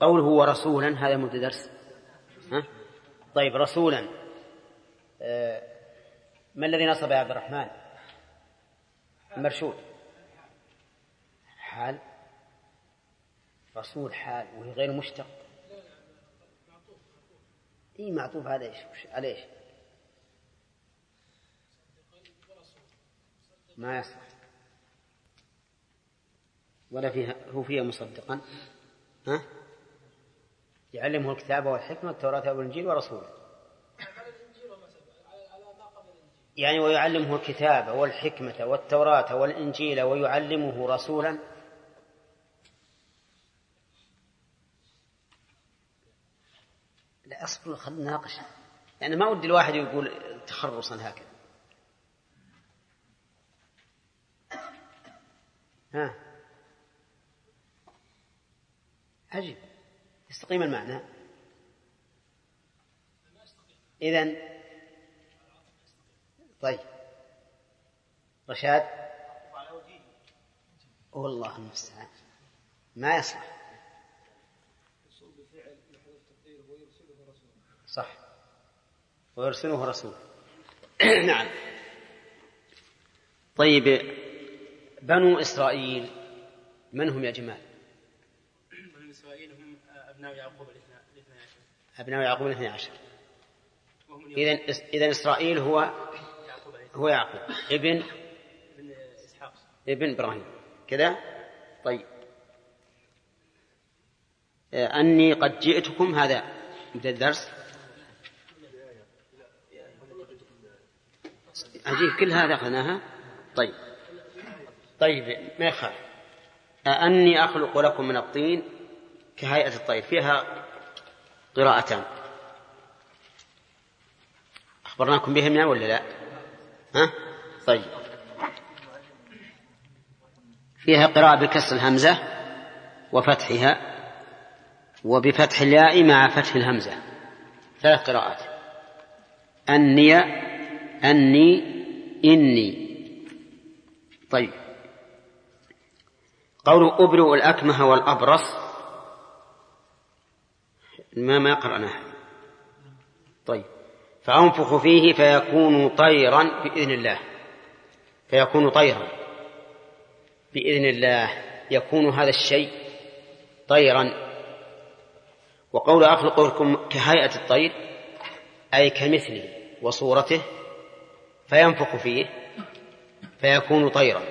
قوله ورسولا هذا مبدا درس. ها؟ طيب رسولا. آه، ما الذي نصب يا عبد الرحمن؟ المرشود حال. رسول حال وهي غير مشتق. إي معطوف. على إيش؟ على إيش؟ ما يصلح ولا فيها هو فيها مصدقا. ها؟ يعلمه الكتاب والحكمة التوراة والإنجيل ورسوله. يعني ويعلمه الكتاب والحكمة والتوراة والإنجيل ويعلمه رسولا. لا أصبر خلنا نناقش. يعني ما ودي الواحد يقول تخرصا هكذا. ها؟ عجيب يستقيم المعنى. إذن طيب. رشاد؟ والله المستعان. ما يصلح. صح. ويرسله رسول. نعم. طيب بنو إسرائيل من هم يا هم أبناء يعقوب الاثنى الاثنى عشر. أبناء يعقوب الاثني عشر. إذن إذن إسرائيل هو يعقوب هو يعقوب. ابن بن إسحاق. ابن إبراهيم. كذا؟ طيب. آه، أني قد جئتكم هذا بدأ الدرس. عجيب كل هذا أخذناها؟ طيب. طيب ما يخالف. أني أخلق لكم من الطين. كهيئة الطير فيها قراءتان. أخبرناكم بهم ولا لا؟ ها؟ طيب. فيها قراءة بكسر الهمزة وفتحها وبفتح الياء مع فتح الهمزة. ثلاث قراءات. أني أني إني. طيب. قول أبرئ الأكمه والأبرص. ما ما قرأناها طيب. فأنفخ فيه فيكون طيرا بإذن الله. فيكون طيرا. بإذن الله. يكون هذا الشيء طيرا. وقول أخلق لكم كهيئة الطير أي كمثله وصورته فينفخ فيه فيكون طيرا.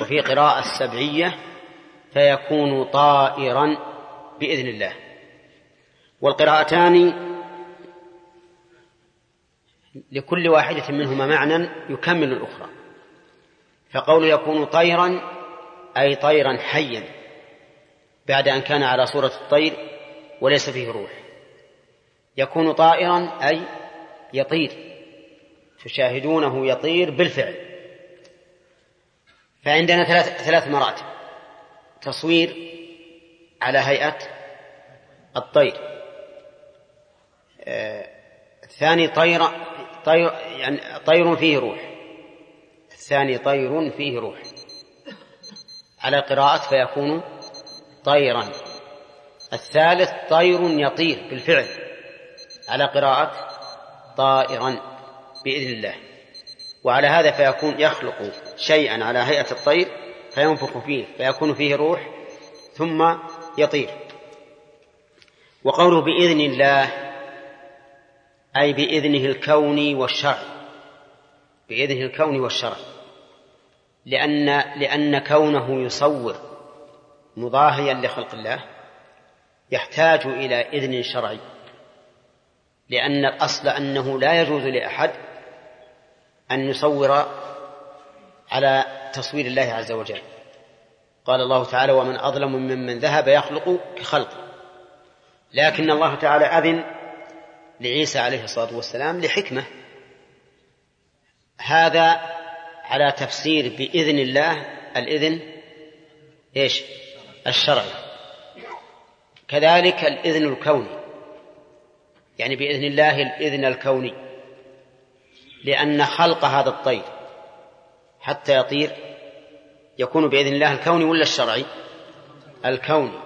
وفي قراءة السبعية فيكون طائرا بإذن الله. والقراءتان لكل واحدة منهما معنى يكمل الأخرى. فقول يكون طيرا أي طيرا حيا بعد أن كان على صورة الطير وليس فيه روح. يكون طائرا أي يطير. تشاهدونه يطير بالفعل. فعندنا ثلاث ثلاث مراتب. تصوير على هيئة الطير. الثاني طير طير يعني طير فيه روح. الثاني طير فيه روح. على قراءة فيكون طيرا. الثالث طير يطير بالفعل. على قراءة طائرا بإذن الله. وعلى هذا فيكون يخلق شيئا على هيئة الطير فينفخ فيه فيكون فيه روح ثم يطير. وقوله بإذن الله أي بإذنه الكوني والشرعي بإذنه الكوني والشرعي لأن لأن كونه يصور مضاهيا لخلق الله يحتاج إلى إذن شرعي. لأن الأصل أنه لا يجوز لأحد أن يصور على تصوير الله عز وجل. قال الله تعالى ومن أظلم ممن ذهب يخلق كخلقه. لكن الله تعالى أذن لعيسى عليه الصلاة والسلام لحكمة. هذا على تفسير بإذن الله. الإذن إيش؟ الشرعي. كذلك الإذن الكوني. يعني بإذن الله الإذن الكوني. لأن خلق هذا الطير حتى يطير يكون بإذن الله الكوني ولا الشرعي؟ الكوني.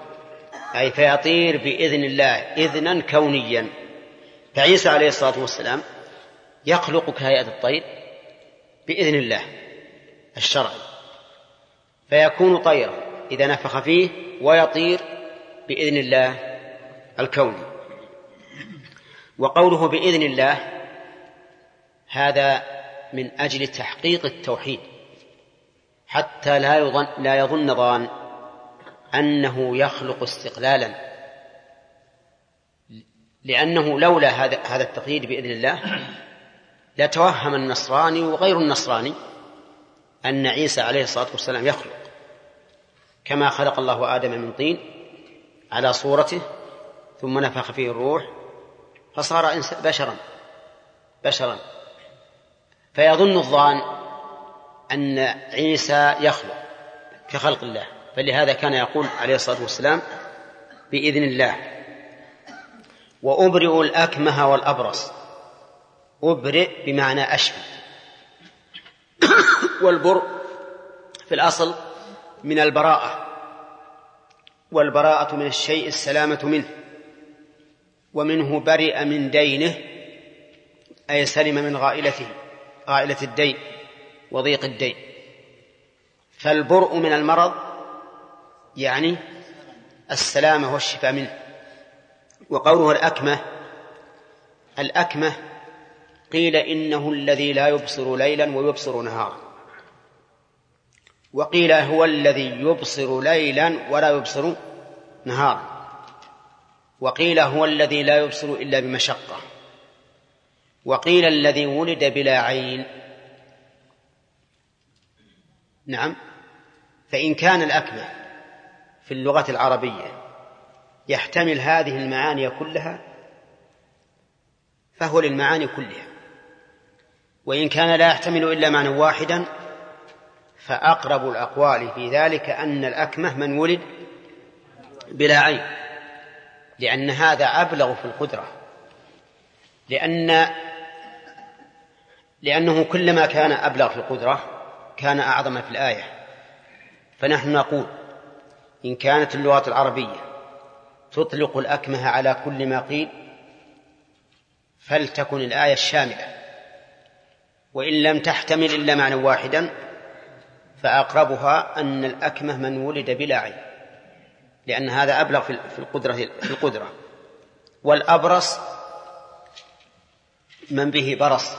أي فيطير بإذن الله إذنا كونيا. فعيسى عليه الصلاة والسلام يخلق كهيئة الطير بإذن الله الشرعي فيكون طيرا إذا نفخ فيه ويطير بإذن الله الكوني وقوله بإذن الله هذا من أجل تحقيق التوحيد حتى لا يظن لا يظن ظان أنه يخلق استقلالا لأنه لولا هذا هذا التقييد بإذن الله لتوهم النصراني وغير النصراني أن عيسى عليه الصلاة والسلام يخلق كما خلق الله آدم من طين على صورته ثم نفخ فيه الروح فصار بشرا بشرا. فيظن الظان أن عيسى يخلق كخلق الله فلهذا كان يقول عليه الصلاة والسلام بإذن الله وأبرئ الأكمه والأبرص. أبرئ بمعنى أشفي. والبرء في الأصل من البراءة. والبراءة من الشيء السلامة منه. ومنه برئ من دينه أي سلم من غائلته غائلة الدين وضيق الدين. فالبرء من المرض يعني السلامة والشفاء منه. وقوله الأكمة الأكمة قيل إنه الذي لا يبصر ليلا ويبصر نهارا. وقيل هو الذي يبصر ليلا ولا يبصر نهارا. وقيل هو الذي لا يبصر إلا بمشقة. وقيل الذي ولد بلا عين. نعم. فإن كان الأكمة في اللغة العربية يحتمل هذه المعاني كلها فهو للمعاني كلها. وإن كان لا يحتمل إلا معنى واحدا فأقرب الأقوال في ذلك أن الأكمه من ولد بلا عين لأن هذا أبلغ في القدرة. لأن لأنه كلما كان أبلغ في القدرة كان أعظم في الآية. فنحن نقول إن كانت اللغة العربية تطلق الأكمه على كل ما قيل فلتكن الآية الشاملة. وإن لم تحتمل إلا معنى واحدا فأقربها أن الأكمه من ولد بلا عين لأن هذا أبلغ في القدرة في القدرة. والأبرص من به برص.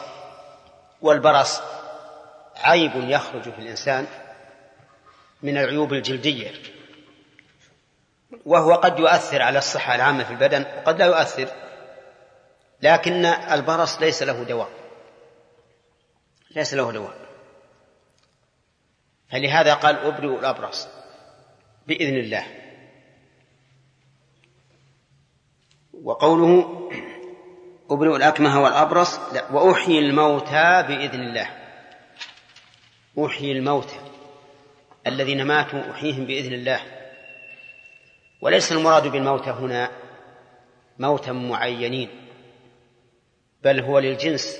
والبرص عيب يخرج في الإنسان من العيوب الجلدية. وهو قد يؤثر على الصحة العامة في البدن وقد لا يؤثر لكن البرص ليس له دواء. ليس له دواء. فلهذا قال أبرئ الأبرص بإذن الله. وقوله أبرئ الأكمه والأبرص وأحيي الموتى بإذن الله. أحيي الموتى الذين ماتوا أحييهم بإذن الله. وليس المراد بالموتى هنا موتا معينين بل هو للجنس.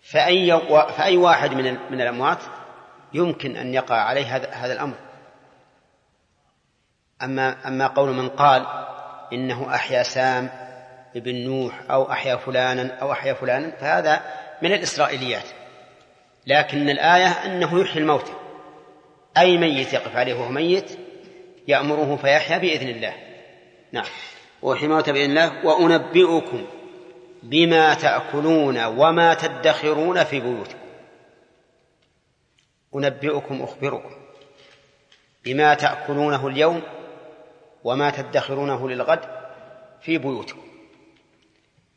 فأي فأي واحد من من الأموات يمكن أن يقع عليه هذا هذا الأمر. أما أما قول من قال إنه أحيا سام ابن نوح أو أحيا فلانا أو أحيا فلانا فهذا من الإسرائيليات. لكن الآية أنه يحيي الموتى. أي ميت يقف عليه وهو ميت؟ يأمره فيحيا بإذن الله. نعم. الموتى بإذن الله. وأنبئكم بما تأكلون وما تدخرون في بيوتكم. أنبئكم أخبركم بما تأكلونه اليوم وما تدخرونه للغد في بيوتكم.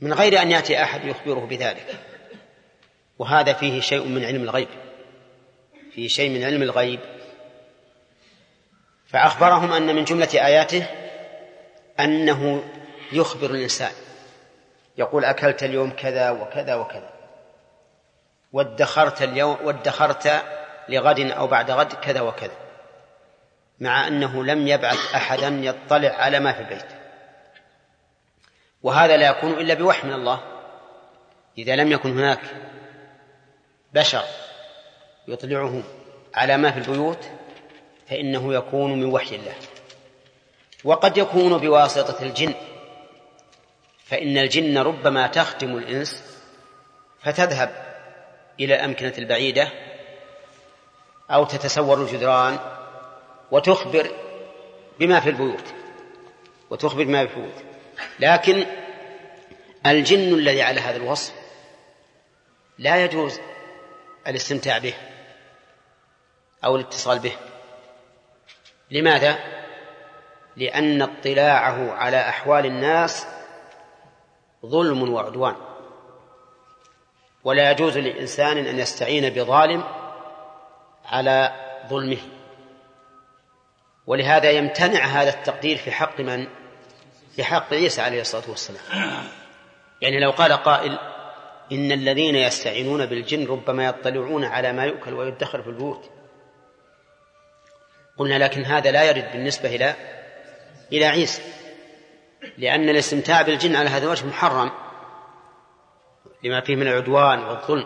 من غير أن يأتي أحد يخبره بذلك. وهذا فيه شيء من علم الغيب. فيه شيء من علم الغيب. فأخبرهم أن من جملة آياته أنه يخبر الإنسان يقول أكلت اليوم كذا وكذا وكذا وادخرت اليوم وادخرت لغد أو بعد غد كذا وكذا مع أنه لم يبعث أحدا يطلع على ما في البيت. وهذا لا يكون إلا بوحي من الله إذا لم يكن هناك بشر يطلعه على ما في البيوت فإنه يكون من وحي الله. وقد يكون بواسطة الجن. فإن الجن ربما تخدم الإنس فتذهب إلى الأمكنة البعيدة أو تتسور الجدران وتخبر بما في البيوت. وتخبر بما في البيوت. لكن الجن الذي على هذا الوصف لا يجوز الاستمتاع به أو الاتصال به. لماذا؟ لأن اطلاعه على أحوال الناس ظلم وعدوان ولا يجوز لإنسان أن يستعين بظالم على ظلمه ولهذا يمتنع هذا التقدير في حق من؟ في حق عيسى عليه الصلاة والسلام يعني لو قال قائل إن الذين يستعينون بالجن ربما يطلعون على ما يؤكل ويدخر في البيوت قلنا لكن هذا لا يرد بالنسبة إلى إلى عيسى. لأن الاستمتاع بالجن على هذا الوجه محرم لما فيه من العدوان والظلم.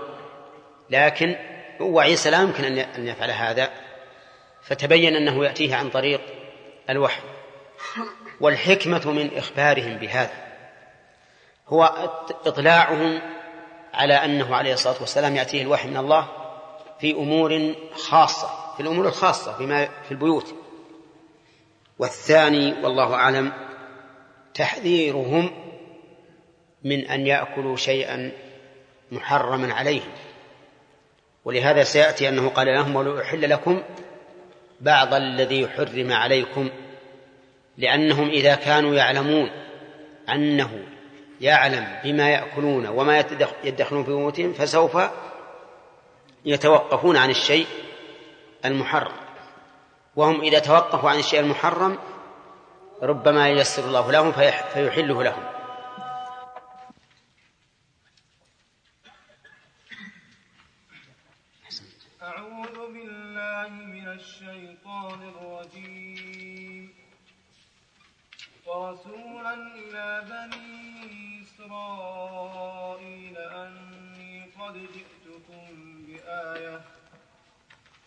لكن هو عيسى لا يمكن أن يفعل هذا فتبين أنه يأتيه عن طريق الوحي. والحكمة من إخبارهم بهذا هو إطلاعهم على أنه عليه الصلاة والسلام يأتيه الوحي من الله في أمور خاصة. في الأمور الخاصة بما في البيوت. والثاني والله أعلم تحذيرهم من أن يأكلوا شيئا محرما عليهم ولهذا سيأتي أنه قال لهم ولو أحل لكم بعض الذي حرم عليكم لأنهم إذا كانوا يعلمون أنه يعلم بما يأكلون وما يدخلون في بيوتهم فسوف يتوقفون عن الشيء المحرم. وهم إذا توقفوا عن الشيء المحرم ربما ييسر الله لهم فيحله لهم. أعوذ بالله من الشيطان الرجيم. ورسولا إلى بني إسرائيل أني قد جئتكم بآية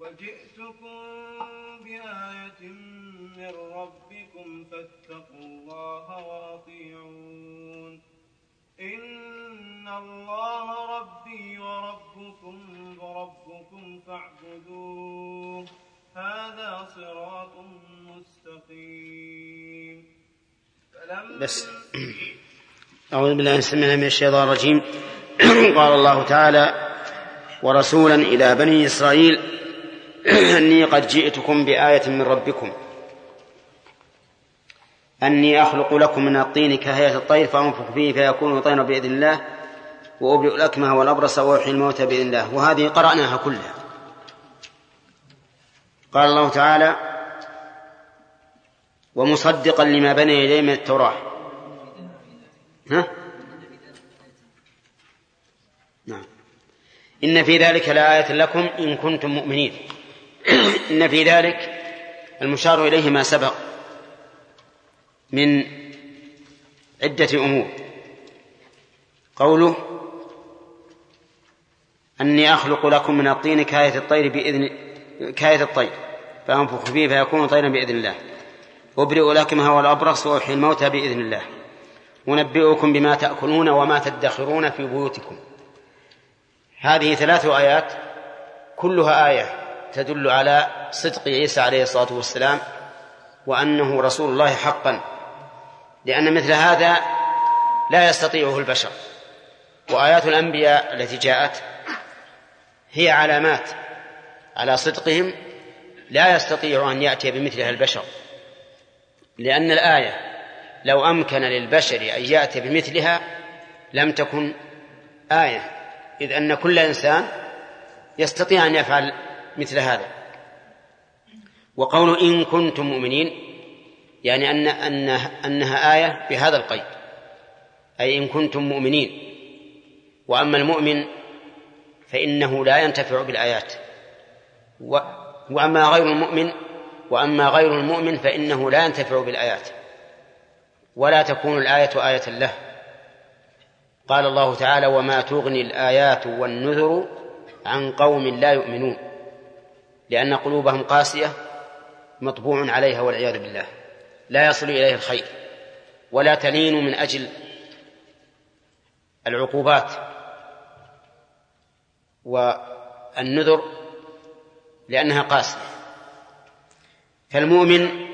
وجئتكم بآية من ربكم فاتقوا الله وأطيعون. إن الله ربي وربكم وربكم فاعبدوه. هذا صراط مستقيم. بس. أعوذ بالله السميع من الشيطان الرجيم. قال الله تعالى ورسولا إلى بني إسرائيل أني قد جئتكم بآية من ربكم. أني أخلق لكم من الطين كهيئة الطير فأنفخ فيه فيكون طيرا بإذن الله وأبرئ الأكمه والأبرص وأحيي الموتى بإذن الله. وهذه قرأناها كلها. قال الله تعالى ومصدقا لما بني يديه من التوراة. ها؟ نعم. إن في ذلك لآية لكم إن كنتم مؤمنين. إن في ذلك المشار إليه ما سبق من عدة أمور. قوله أني أخلق لكم من الطين كاية الطير بإذن كاية الطير فأنفخ فيه فيكون طيرا بإذن الله. أبرئ لكم والأبرص وأحيي الموتى بإذن الله. أنبئكم بما تأكلون وما تدخرون في بيوتكم. هذه ثلاث آيات كلها آية تدل على صدق عيسى عليه الصلاة والسلام وأنه رسول الله حقا لأن مثل هذا لا يستطيعه البشر. وآيات الأنبياء التي جاءت هي علامات على صدقهم لا يستطيع أن يأتي بمثلها البشر لأن الآية لو أمكن للبشر أن يأتي بمثلها لم تكن آية إذ أن كل إنسان يستطيع أن يفعل مثل هذا. وقول إن كنتم مؤمنين يعني أن أن أنها آية بهذا القيد. أي إن كنتم مؤمنين. وأما المؤمن فإنه لا ينتفع بالآيات. و وأما غير المؤمن وأما غير المؤمن فإنه لا ينتفع بالآيات. ولا تكون الآية آية له. قال الله تعالى وما تغني الآيات والنذر عن قوم لا يؤمنون. لأن قلوبهم قاسية مطبوع عليها والعياذ بالله. لا يصل إليه الخير ولا تلين من أجل العقوبات والنذر لأنها قاسية. فالمؤمن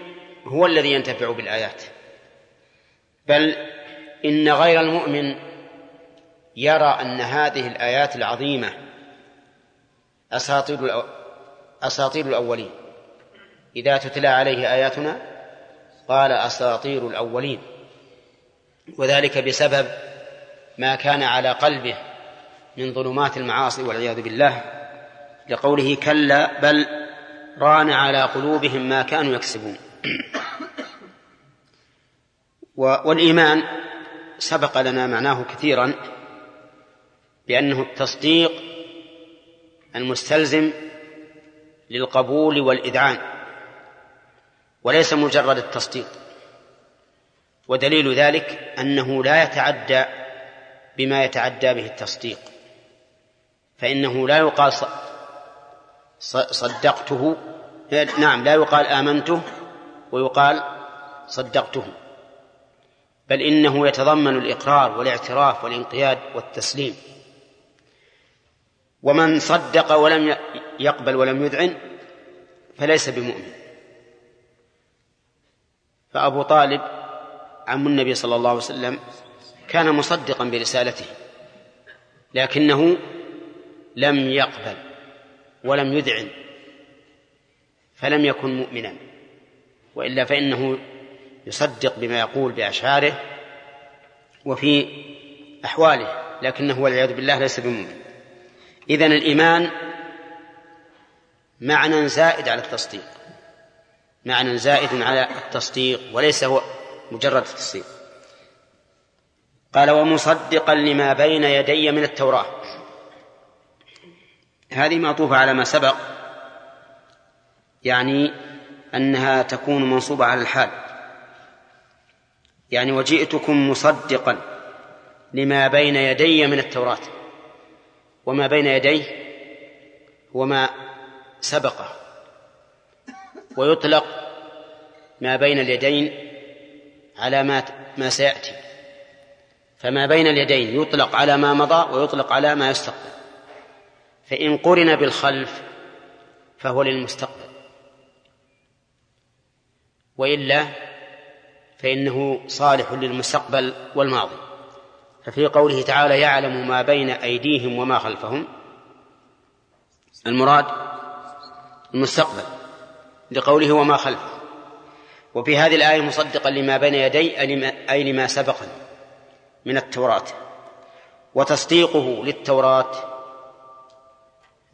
هو الذي ينتفع بالآيات. بل إن غير المؤمن يرى أن هذه الآيات العظيمة أساطير أساطير الأولين. إذا تتلى عليه آياتنا قال أساطير الأولين. وذلك بسبب ما كان على قلبه من ظلمات المعاصي والعياذ بالله لقوله كلا بل ران على قلوبهم ما كانوا يكسبون. والإيمان سبق لنا معناه كثيرا بأنه التصديق المستلزم للقبول والإذعان وليس مجرد التصديق. ودليل ذلك أنه لا يتعدى بما يتعدى به التصديق فإنه لا يقال صدقته نعم لا يقال آمنته ويقال صدقته بل إنه يتضمن الإقرار والإعتراف والانقياد والتسليم. ومن صدق ولم يقبل ولم يذعن فليس بمؤمن. فأبو طالب عم النبي صلى الله عليه وسلم كان مصدقا برسالته لكنه لم يقبل ولم يذعن فلم يكن مؤمنا وإلا فإنه يصدق بما يقول بأشعاره وفي أحواله لكنه والعياذ بالله ليس بمؤمن. إذن الإيمان معنى زائد على التصديق. معنى زائد على التصديق وليس هو مجرد التصديق. قال ومصدقا لما بين يدي من التوراة. هذه معطوفة على ما سبق يعني أنها تكون منصوبة على الحال. يعني وجئتكم مصدقا لما بين يدي من التوراة. وما بين يديه هو ما سبقه. ويطلق ما بين اليدين على ما ما سيأتي. فما بين اليدين يطلق على ما مضى ويطلق على ما يستقبل. فإن قرن بالخلف فهو للمستقبل. وإلا فإنه صالح للمستقبل والماضي. ففي قوله تعالى يعلم ما بين أيديهم وما خلفهم المراد المستقبل لقوله وما خلفه. وفي هذه الآية مصدقا لما بين يدي أي لما سبق من التوراة. وتصديقه للتوراة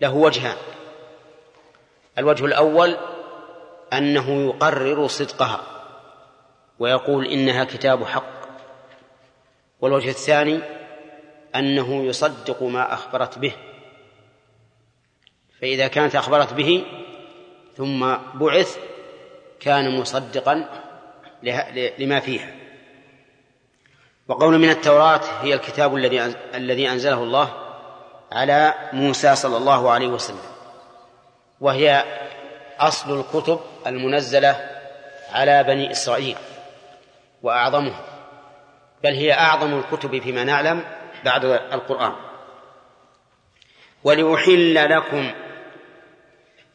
له وجهان. الوجه الأول أنه يقرر صدقها ويقول إنها كتاب حق. والوجه الثاني أنه يصدق ما أخبرت به. فإذا كانت أخبرت به ثم بعث كان مصدقا لما فيها. وقول من التوراة هي الكتاب الذي الذي أنزله الله على موسى صلى الله عليه وسلم وهي أصل الكتب المنزلة على بني إسرائيل وأعظمه بل هي أعظم الكتب فيما نعلم بعد القرآن. ولأحل لكم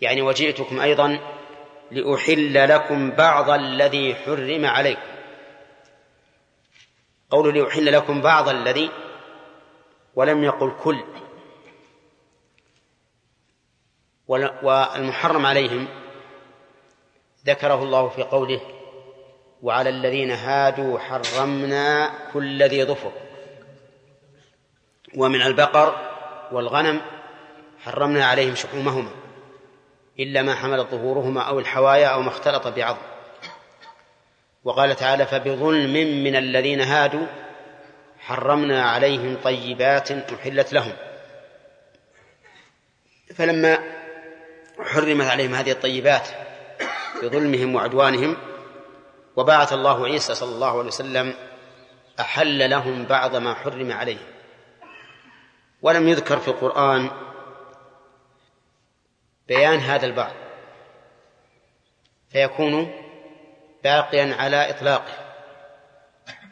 يعني وجئتكم أيضا لأحل لكم بعض الذي حرم عليكم. قول لأحل لكم بعض الذي ولم يقل كل. والمحرم عليهم ذكره الله في قوله وعلى الذين هادوا حرمنا كل ذي ظفر. ومن البقر والغنم حرمنا عليهم شحومهما إلا ما حملت ظهورهما أو الحوايا أو ما اختلط بعظم. وقال تعالى فبظلم من الذين هادوا حرمنا عليهم طيبات أحلت لهم. فلما حرمت عليهم هذه الطيبات بظلمهم وعدوانهم وبعث الله عيسى صلى الله عليه وسلم أحل لهم بعض ما حرم عليهم ولم يذكر في القرآن بيان هذا البعض فيكون باقيا على إطلاقه.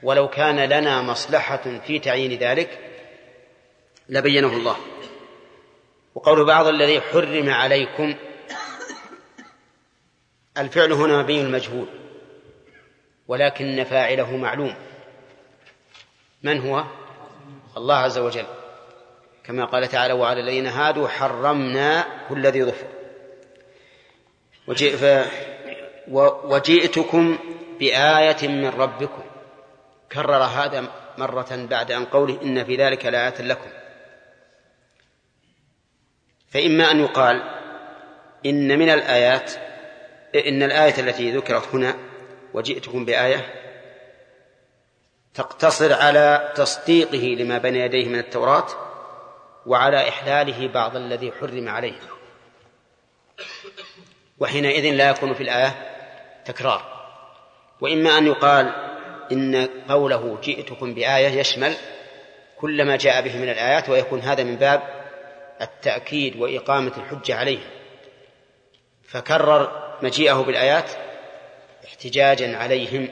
ولو كان لنا مصلحة في تعيين ذلك لبينه الله. وقول بعض الذي حرم عليكم الفعل هنا مبين المجهول ولكن فاعله معلوم. من هو؟ الله عز وجل. كما قال تعالى وعلى الذين هادوا حرمنا كل ذي ظفر. وجئتكم بآية من ربكم. كرر هذا مرة بعد أن قوله إن في ذلك لآية لكم. فإما أن يقال إن من الآيات إن الآية التي ذكرت هنا وجئتكم بآية تقتصر على تصديقه لما بين يديه من التوراة وعلى إحلاله بعض الذي حرم عليه. وحينئذ لا يكون في الآية تكرار. وإما أن يقال إن قوله جئتكم بآية يشمل كل ما جاء به من الآيات ويكون هذا من باب التأكيد وإقامة الحجة عليه. فكرر مجيئه بالآيات احتجاجا عليهم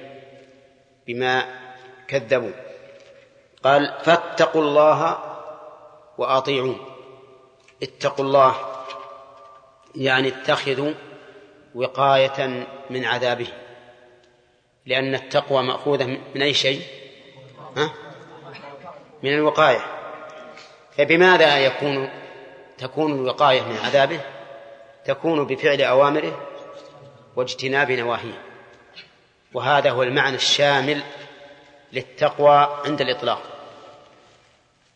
بما كذبوا. قال فاتقوا الله وأطيعون. اتقوا الله يعني اتخذوا وقاية من عذابه لأن التقوى مأخوذة من أي شيء؟ ها؟ من الوقاية. فبماذا يكون تكون الوقاية من عذابه؟ تكون بفعل أوامره واجتناب نواهيه. وهذا هو المعنى الشامل للتقوى عند الإطلاق.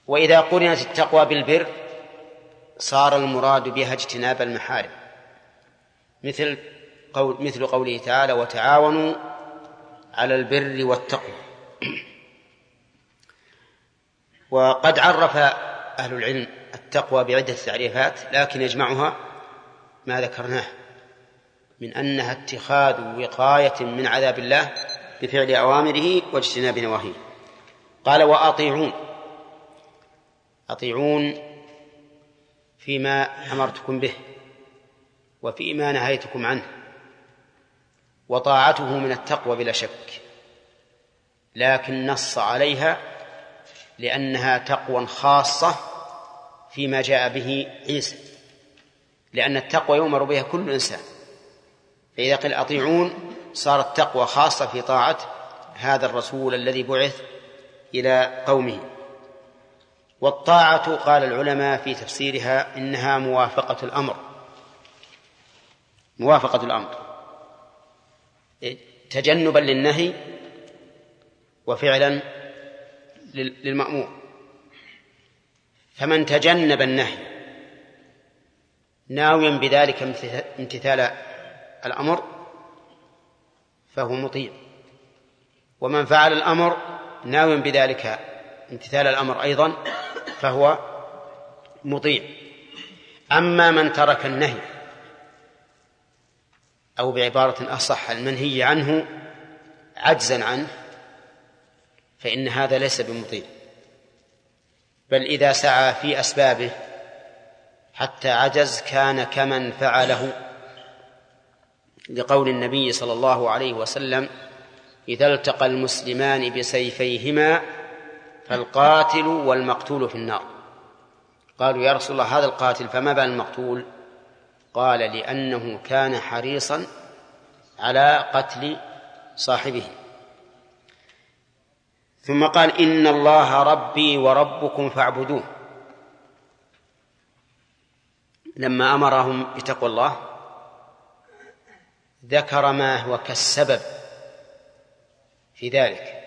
وإذا قرنت التقوى بالبر صار المراد بها اجتناب المحارم. مثل قول مثل قوله تعالى وتعاونوا على البر والتقوى وقد عرف أهل العلم التقوى بعدة تعريفات لكن يجمعها ما ذكرناه. من أنها اتخاذ وقاية من عذاب الله بفعل أوامره واجتناب نواهيه. قال وأطيعون. أطيعون فيما أمرتكم به وفيما نهيتكم عنه. وطاعته من التقوى بلا شك. لكن نص عليها لأنها تقوى خاصة فيما جاء به عيسى. لأن التقوى يؤمر بها كل إنسان. فإذا قيل أطيعون صارت تقوى خاصة في طاعة هذا الرسول الذي بعث إلى قومه. والطاعة قال العلماء في تفسيرها إنها موافقة الأمر. موافقة الأمر. تجنبا للنهي وفعلا للمأمور. فمن تجنب النهي ناويا بذلك امتثال الأمر فهو مطيع. ومن فعل الأمر ناويا بذلك امتثال الأمر أيضا فهو مطيع. أما من ترك النهي أو بعبارة أصح المنهي عنه عجزا عنه فإن هذا ليس بمطيع. بل إذا سعى في أسبابه حتى عجز كان كمن فعله. لقول النبي صلى الله عليه وسلم إذا التقى المسلمان بسيفيهما فالقاتل والمقتول في النار. قالوا يا رسول الله هذا القاتل فما بال المقتول؟ قال لأنه كان حريصا على قتل صاحبه. ثم قال إن الله ربي وربكم فاعبدوه. لما أمرهم بتقوى الله ذكر ما هو كالسبب في ذلك.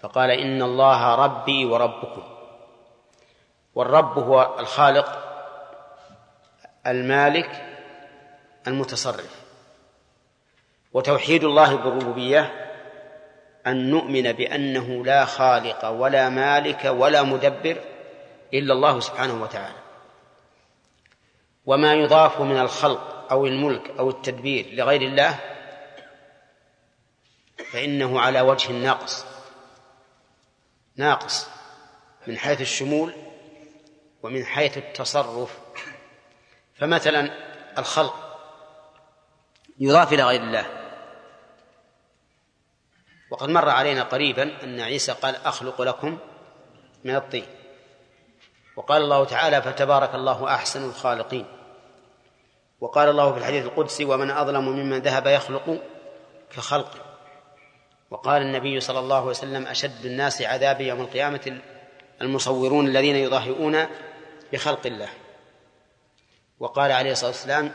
فقال إن الله ربي وربكم. والرب هو الخالق المالك المتصرف. وتوحيد الله بالربوبية أن نؤمن بأنه لا خالق ولا مالك ولا مدبر إلا الله سبحانه وتعالى. وما يضاف من الخلق أو الملك أو التدبير لغير الله فإنه على وجه الناقص. ناقص من حيث الشمول ومن حيث التصرف. فمثلا الخلق يضاف إلى غير الله. وقد مر علينا قريبا أن عيسى قال أخلق لكم من الطين. وقال الله تعالى فتبارك الله أحسن الخالقين. وقال الله في الحديث القدسي ومن أظلم ممن ذهب يخلق كخلقه وقال النبي صلى الله عليه وسلم أشد الناس عذابا يوم القيامة المصورون الذين يضاهئون بخلق الله. وقال عليه الصلاة والسلام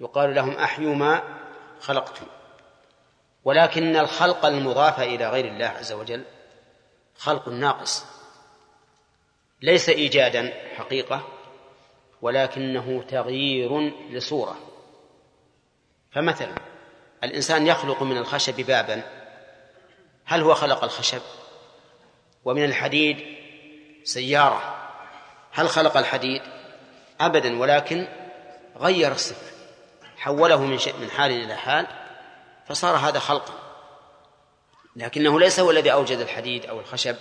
يقال لهم أحيوا ما خلقتم. ولكن الخلق المضاف إلى غير الله عز وجل خلق ناقص ليس إيجادا حقيقة ولكنه تغيير لصورة. فمثلا الإنسان يخلق من الخشب بابا. هل هو خلق الخشب؟ ومن الحديد سيارة. هل خلق الحديد؟ أبدا ولكن غير الصفة حوله من من حال إلى حال فصار هذا خلقا. لكنه ليس هو الذي أوجد الحديد أو الخشب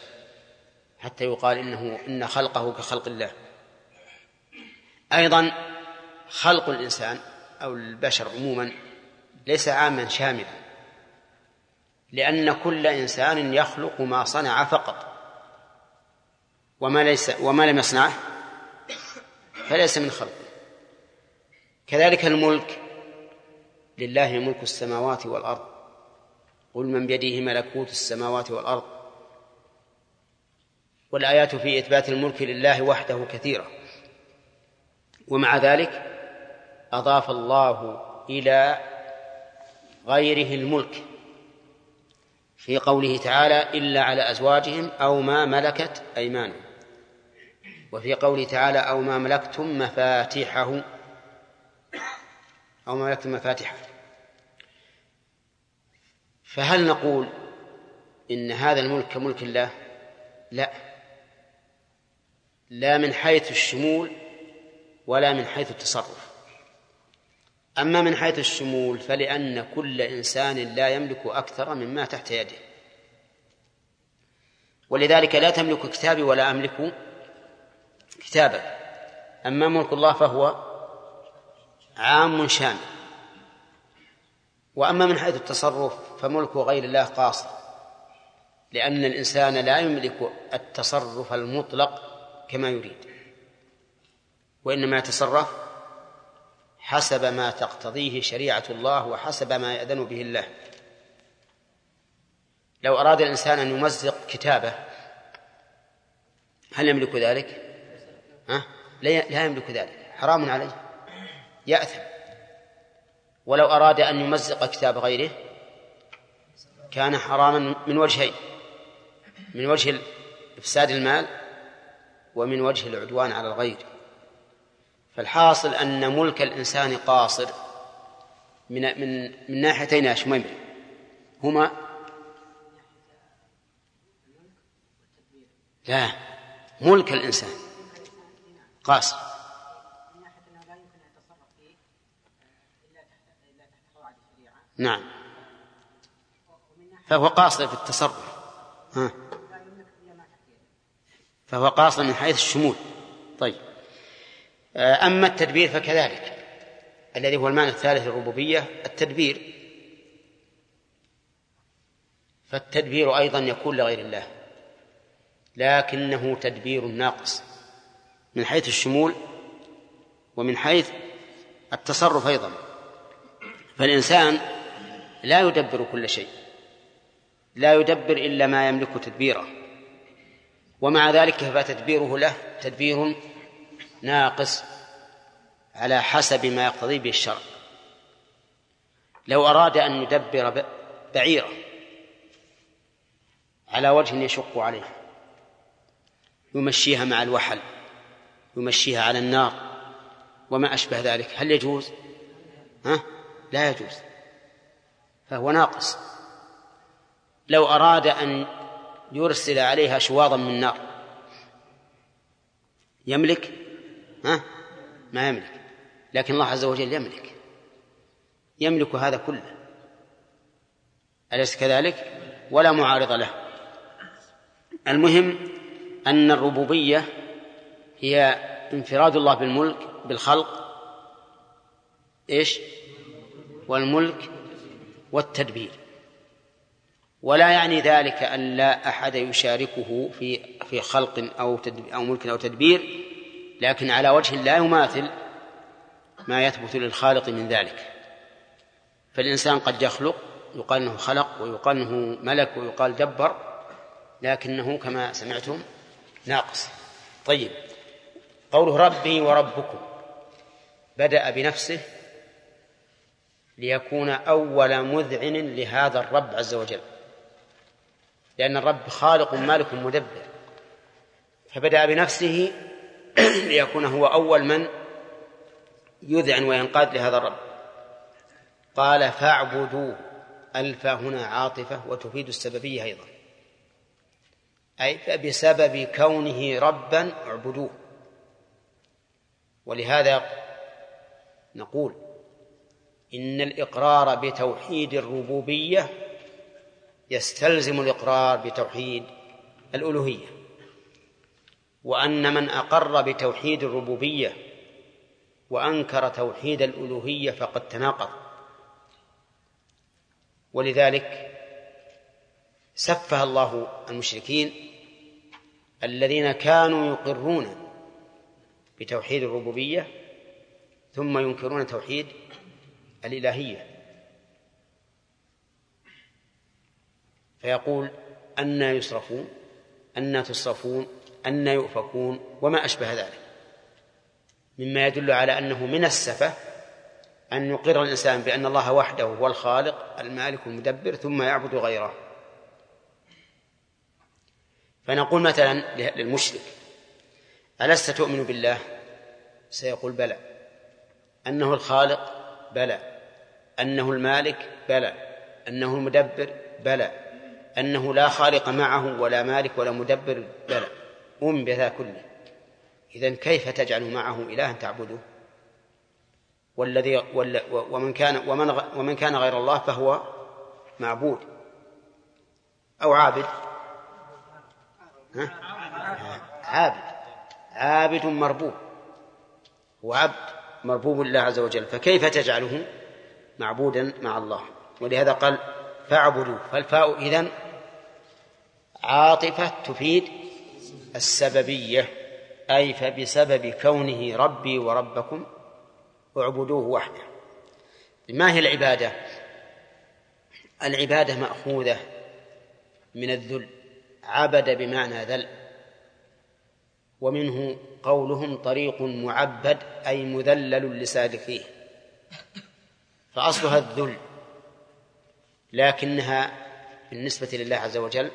حتى يقال إنه إن خلقه كخلق الله. أيضا خلق الإنسان أو البشر عموما ليس عاما شاملا لأن كل إنسان يخلق ما صنع فقط وما ليس وما لم يصنعه فليس من خلقه. كذلك الملك لله ملك السماوات والأرض. قل من بيده ملكوت السماوات والأرض. والآيات في إثبات الملك لله وحده كثيرة. ومع ذلك أضاف الله إلى غيره الملك في قوله تعالى إلا على أزواجهم أو ما ملكت أيمانهم. وفي قوله تعالى أو ما ملكتم مفاتيحه أو ما ملكتم مفاتيحه. فهل نقول إن هذا الملك كملك الله؟ لا. لا من حيث الشمول ولا من حيث التصرف. أما من حيث الشمول فلأن كل إنسان لا يملك أكثر مما تحت يده. ولذلك لا تملك كتابي ولا أملك كتابك. أما ملك الله فهو عام شامل. وأما من حيث التصرف فملك غير الله قاصر. لأن الإنسان لا يملك التصرف المطلق كما يريد. وإنما يتصرف حسب ما تقتضيه شريعة الله وحسب ما يأذن به الله. لو أراد الإنسان أن يمزق كتابه هل يملك ذلك؟ ها؟ لا يملك ذلك. حرام عليه. يأثم. ولو أراد أن يمزق كتاب غيره كان حراما من وجهين من وجه إفساد المال ومن وجه العدوان على الغير. فالحاصل أن ملك الإنسان قاصر من من من ناحيتين يا هما لا ملك الإنسان قاصر. نعم. فهو قاصر في التصرف. ها. فهو قاصر من حيث الشمول. طيب. أما التدبير فكذلك. الذي هو المعنى الثالث للربوبية التدبير. فالتدبير أيضا يكون لغير الله. لكنه تدبير ناقص. من حيث الشمول ومن حيث التصرف أيضا. فالإنسان لا يدبر كل شيء. لا يدبر إلا ما يملك تدبيره. ومع ذلك فتدبيره له؟ تدبير ناقص على حسب ما يقتضي به الشرع لو أراد أن يدبر بعيرة على وجه يشق عليه يمشيها مع الوحل يمشيها على النار وما أشبه ذلك هل يجوز؟ ها؟ لا يجوز فهو ناقص لو أراد أن يرسل عليها شواظا من نار يملك ها؟ ما يملك. لكن الله عز وجل يملك. يملك هذا كله. أليس كذلك؟ ولا معارض له. المهم أن الربوبية هي انفراد الله بالملك بالخلق. إيش؟ والملك والتدبير. ولا يعني ذلك أن لا أحد يشاركه في في خلق أو أو ملك أو تدبير. لكن على وجه لا يماثل ما يثبت للخالق من ذلك. فالإنسان قد يخلق يقال أنه خلق ويقال أنه ملك ويقال دبر لكنه كما سمعتم ناقص. طيب قوله ربي وربكم بدأ بنفسه ليكون أول مذعن لهذا الرب عز وجل. لأن الرب خالق مالك مدبر. فبدأ بنفسه ليكون هو أول من يذعن وينقاد لهذا الرب. قال فاعبدوه ألف هنا عاطفة وتفيد السببية أيضا. أي بسبب كونه ربا اعبدوه. ولهذا نقول إن الإقرار بتوحيد الربوبية يستلزم الإقرار بتوحيد الألوهية. وأن من أقر بتوحيد الربوبية وأنكر توحيد الألوهية فقد تناقض. ولذلك سفه الله المشركين الذين كانوا يقرون بتوحيد الربوبية ثم ينكرون توحيد الإلهية. فيقول أنا يصرفون أنا تصرفون أنا يؤفكون وما أشبه ذلك. مما يدل على أنه من السفة أن يقر الإنسان بأن الله وحده هو الخالق المالك المدبر ثم يعبد غيره. فنقول مثلا للمشرك ألست تؤمن بالله؟ سيقول بلى. أنه الخالق؟ بلى. أنه المالك؟ بلى. أنه المدبر؟ بلى. أنه لا خالق معه ولا مالك ولا مدبر؟ بلى. أم بذا كله. إذن كيف تجعل معه إلها تعبده؟ والذي وال- ومن كان ومن ومن كان غير الله فهو معبود. أو عابد. ها؟ عابد. عابد مربوب. هو عبد مربوب لله عز وجل. فكيف تجعله معبودا مع الله؟ ولهذا قال فاعبدوه. فالفاء إذن عاطفة تفيد السببية أي فبسبب كونه ربي وربكم اعبدوه وحده. ما هي العبادة؟ العبادة مأخوذة من الذل عبد بمعنى ذل ومنه قولهم طريق معبد أي مذلل لسالكيه. فأصلها الذل لكنها بالنسبة لله عز وجل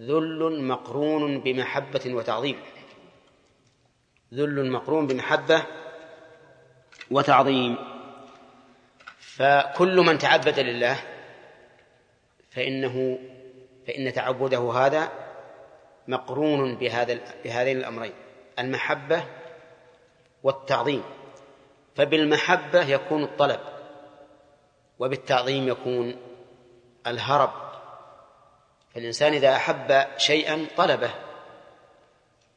ذل مقرون بمحبة وتعظيم. ذل مقرون بمحبة وتعظيم. فكل من تعبد لله فإنه فإن تعبده هذا مقرون بهذا بهذين الأمرين المحبة والتعظيم. فبالمحبة يكون الطلب وبالتعظيم يكون الهرب. فالإنسان إذا أحب شيئا طلبه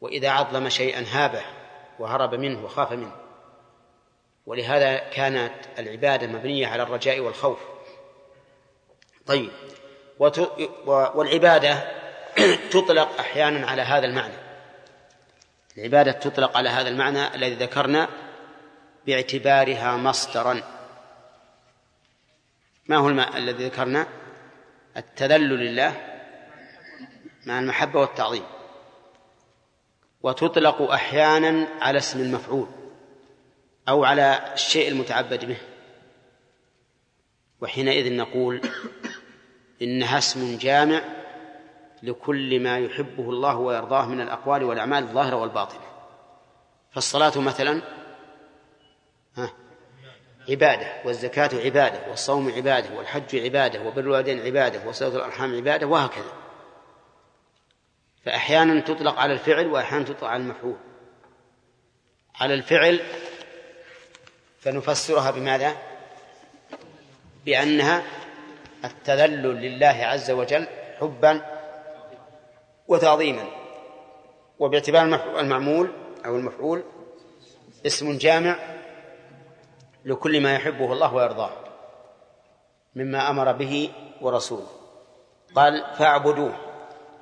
وإذا عظم شيئا هابه وهرب منه وخاف منه. ولهذا كانت العبادة مبنية على الرجاء والخوف. طيب. والعبادة تطلق أحيانا على هذا المعنى. العبادة تطلق على هذا المعنى الذي ذكرنا باعتبارها مصدرا. ما هو الماء الذي ذكرنا؟ التذلل لله مع المحبة والتعظيم. وتطلق أحيانا على اسم المفعول أو على الشيء المتعبد به. وحينئذ نقول إنها اسم جامع لكل ما يحبه الله ويرضاه من الأقوال والأعمال الظاهرة والباطنة. فالصلاة مثلا ها عبادة والزكاة عبادة والصوم عبادة والحج عبادة وبر الوالدين عبادة وصلة الأرحام عبادة وهكذا. فأحيانا تطلق على الفعل وأحيانا تطلق على المفعول. على الفعل فنفسرها بماذا؟ بأنها التذلل لله عز وجل حبا وتعظيما وباعتبار المعمول أو المفعول اسم جامع لكل ما يحبه الله ويرضاه مما أمر به ورسوله. قال فاعبدوه.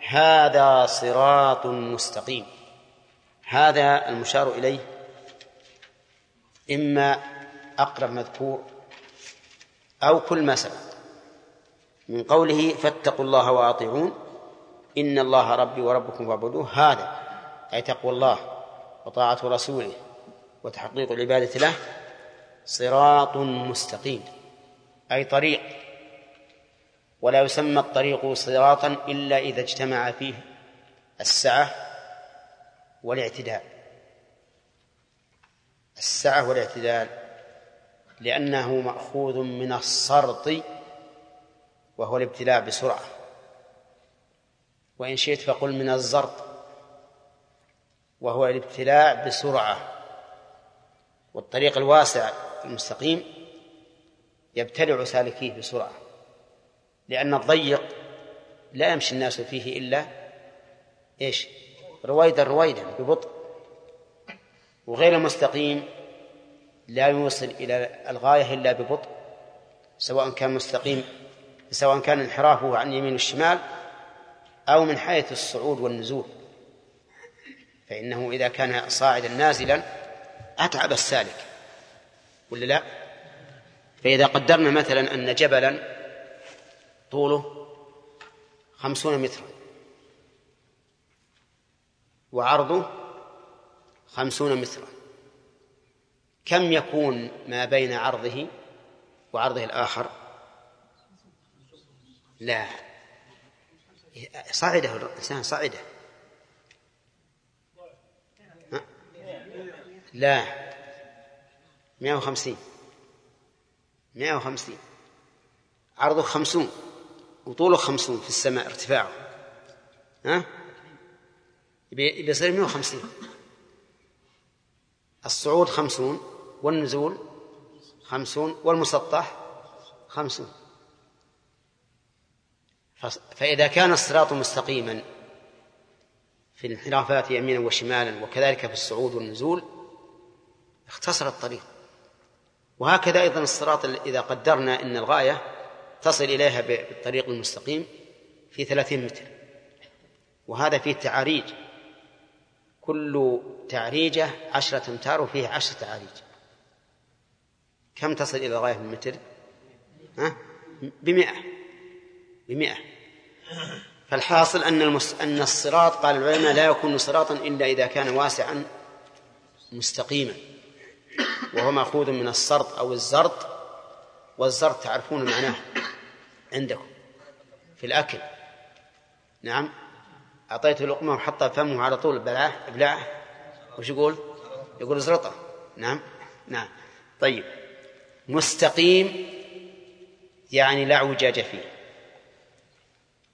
هذا صراط مستقيم. هذا المشار إليه إما أقرب مذكور أو كل ما سبق. من قوله فاتقوا الله وأطيعون إن الله ربي وربكم فاعبدوه. هذا أي تقوى الله وطاعة رسوله وتحقيق العبادة له صراط مستقيم. أي طريق ولا يسمى الطريق صراطا إلا إذا اجتمع فيه السعة والاعتدال. السعة والاعتدال لأنه مأخوذ من السرط وهو الابتلاء بسرعة. وإن شئت فقل من الزرط وهو الابتلاء بسرعة. والطريق الواسع المستقيم يبتلع سالكيه بسرعة. لأن الضيق لا يمشي الناس فيه إلا إيش؟ رويدا رويدا ببطء. وغير المستقيم لا يوصل إلى الغاية إلا ببطء سواء كان مستقيم سواء كان انحرافه عن اليمين والشمال أو من حيث الصعود والنزول. فإنه إذا كان صاعدا نازلا أتعب السالك ولا لا؟ فإذا قدرنا مثلا أن جبلا طوله خمسون مترا. وعرضه خمسون مترا. كم يكون ما بين عرضه وعرضه الآخر؟ لا. صعده الإنسان صعده لا. مئة وخمسين. مئة وخمسين. عرضه خمسون. وطوله خمسون في السماء ارتفاعه. ها؟ بيصير مئة وخمسين. الصعود خمسون والنزول خمسون والمسطح خمسون. فإذا كان الصراط مستقيما في الانحرافات يمينا وشمالا وكذلك في الصعود والنزول اختصر الطريق. وهكذا أيضا الصراط إذا قدرنا أن الغاية تصل إليها بالطريق المستقيم في ثلاثين متر. وهذا فيه تعاريج. كل تعريجة عشرة أمتار وفيه عشر تعاريج. كم تصل إلى الغاية في المتر؟ ها؟ بمئة. بمئة. فالحاصل أن المس... أن الصراط قال العلماء لا يكون صراطا إلا إذا كان واسعا مستقيما. وهو مأخوذ من السرط أو الزرط. والزرط تعرفون معناه عندكم في الأكل. نعم. أعطيته لقمة وحطها فمه على طول بلعه ابلعه وش يقول؟ يقول زرطة نعم. نعم. طيب. مستقيم يعني لا اعوجاج فيه.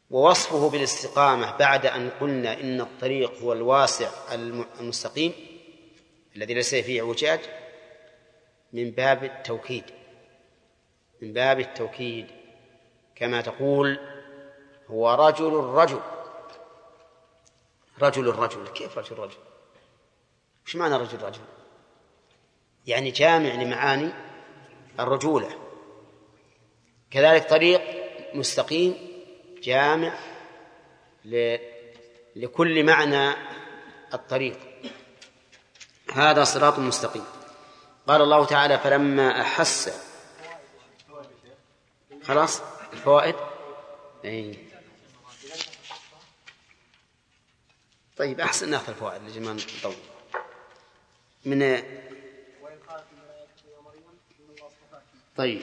ووصفه بالاستقامة بعد أن قلنا إن الطريق هو الواسع الم- المستقيم الذي ليس فيه اعوجاج من باب التوكيد. من باب التوكيد كما تقول هو رجل الرجل. رجل الرجل كيف رجل الرجل؟ إيش معنى رجل الرجل؟ يعني جامع لمعاني الرجولة. كذلك طريق مستقيم جامع. لكل معنى الطريق. هذا صراط مستقيم. قال الله تعالى فلما أحس خلاص؟ الفوائد؟ أي. طيب أحسن ناخذ الفوائد لجل ما نطول من طيب.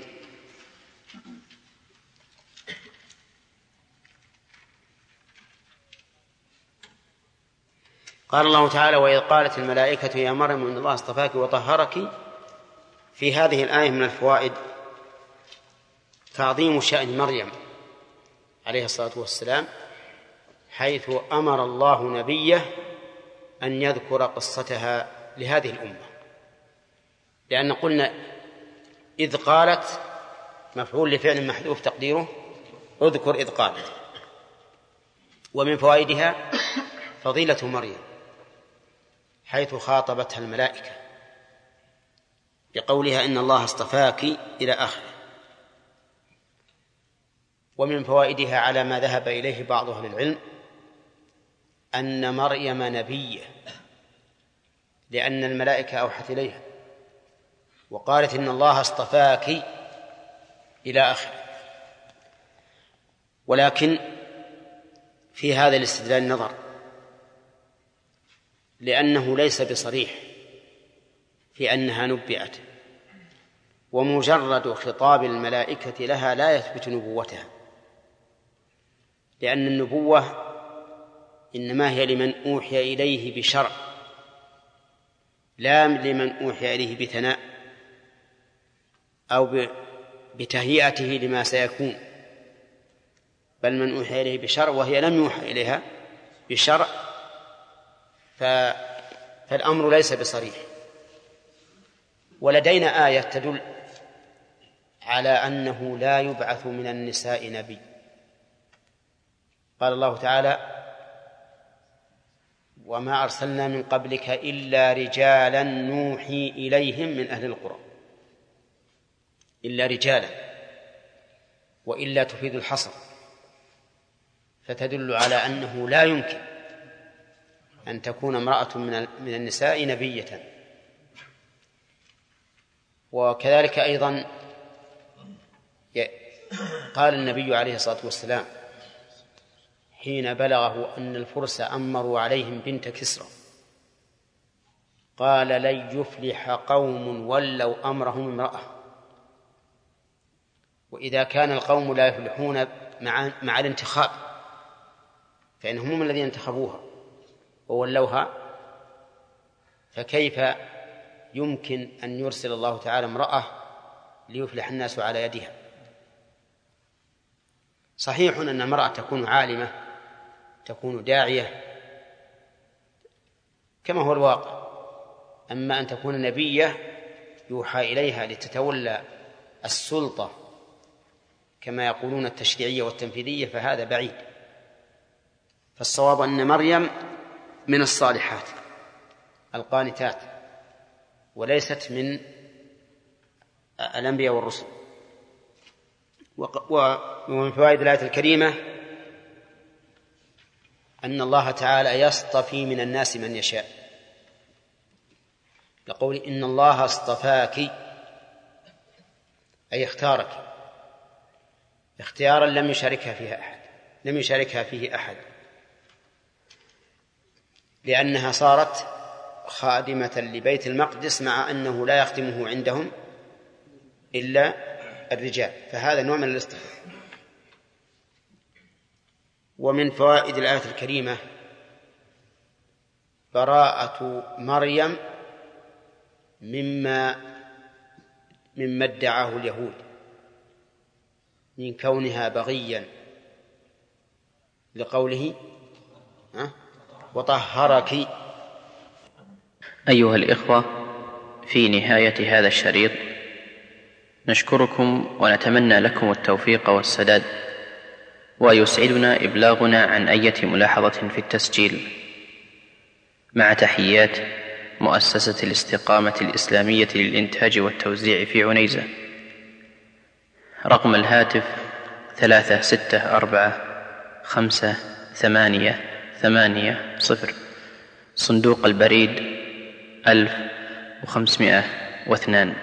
قال الله تعالى وإذ قالت الملائكة يا مريم إن الله اصطفاك وطهرك. في هذه الآية من الفوائد تعظيم شأن مريم عليه الصلاة والسلام حيث أمر الله نبيه أن يذكر قصتها لهذه الأمة. لأن قلنا إذ قالت مفعول لفعل محذوف تقديره اذكر إذ قالت. ومن فوائدها فضيلة مريم حيث خاطبتها الملائكة بقولها إن الله اصطفاك إلى آخره. ومن فوائدها على ما ذهب إليه بعض أهل العلم أن مريم نبية لأن الملائكة أوحت إليها وقالت إن الله اصطفاك إلى آخره. ولكن في هذا الاستدلال نظر لأنه ليس بصريح في أنها نبئت ومجرد خطاب الملائكة لها لا يثبت نبوتها. لأن النبوة إنما هي لمن أوحي إليه بشرع لا لمن أوحي إليه بثناء أو بتهيئته لما سيكون بل من أوحي إليه بشرع وهي لم يوحى إليها بشرع. فالأمر ليس بصريح ولدينا آية تدل على أنه لا يبعث من النساء نبي قال الله تعالى وما أرسلنا من قبلك إلا رجالا نوحي إليهم من أهل القرى. إلا رجالا وإلا تفيد الحصر. فتدل على أنه لا يمكن أن تكون امرأة من النساء نبية. وكذلك أيضا قال النبي عليه الصلاة والسلام حين بلغه أن الفرس أمروا عليهم بنت كسرى. قال لن يفلح قوم ولوا أمرهم امرأة. وإذا كان القوم لا يفلحون مع مع الانتخاب فإنهم هم الذين انتخبوها وولوها فكيف يمكن أن يرسل الله تعالى امرأة ليفلح الناس على يدها؟ صحيح أن المرأة تكون عالمة تكون داعية كما هو الواقع. أما أن تكون نبية يوحى إليها لتتولى السلطة كما يقولون التشريعية والتنفيذية فهذا بعيد. فالصواب أن مريم من الصالحات القانتات وليست من الأنبياء والرسل. ومن فوائد الآية الكريمة أن الله تعالى يصطفي من الناس من يشاء. لقول إن الله اصطفاك أي اختارك. اختيارا لم يشاركها فيها أحد لم يشاركها فيه أحد. لأنها صارت خادمة لبيت المقدس مع أنه لا يخدمه عندهم إلا الرجال فهذا نوع من الاصطفاء ومن فوائد الآية الكريمة براءة مريم مما مما ادعاه اليهود من كونها بغيا لقوله وطهرك. أيها الإخوة في نهاية هذا الشريط نشكركم ونتمنى لكم التوفيق والسداد. ويسعدنا إبلاغنا عن أية ملاحظة في التسجيل. مع تحيات مؤسسة الاستقامة الإسلامية للإنتاج والتوزيع في عنيزة. رقم الهاتف ثلاثة ستة أربعة خمسة ثمانية ثمانية صفر. صندوق البريد ألف وخمسمائة واثنان.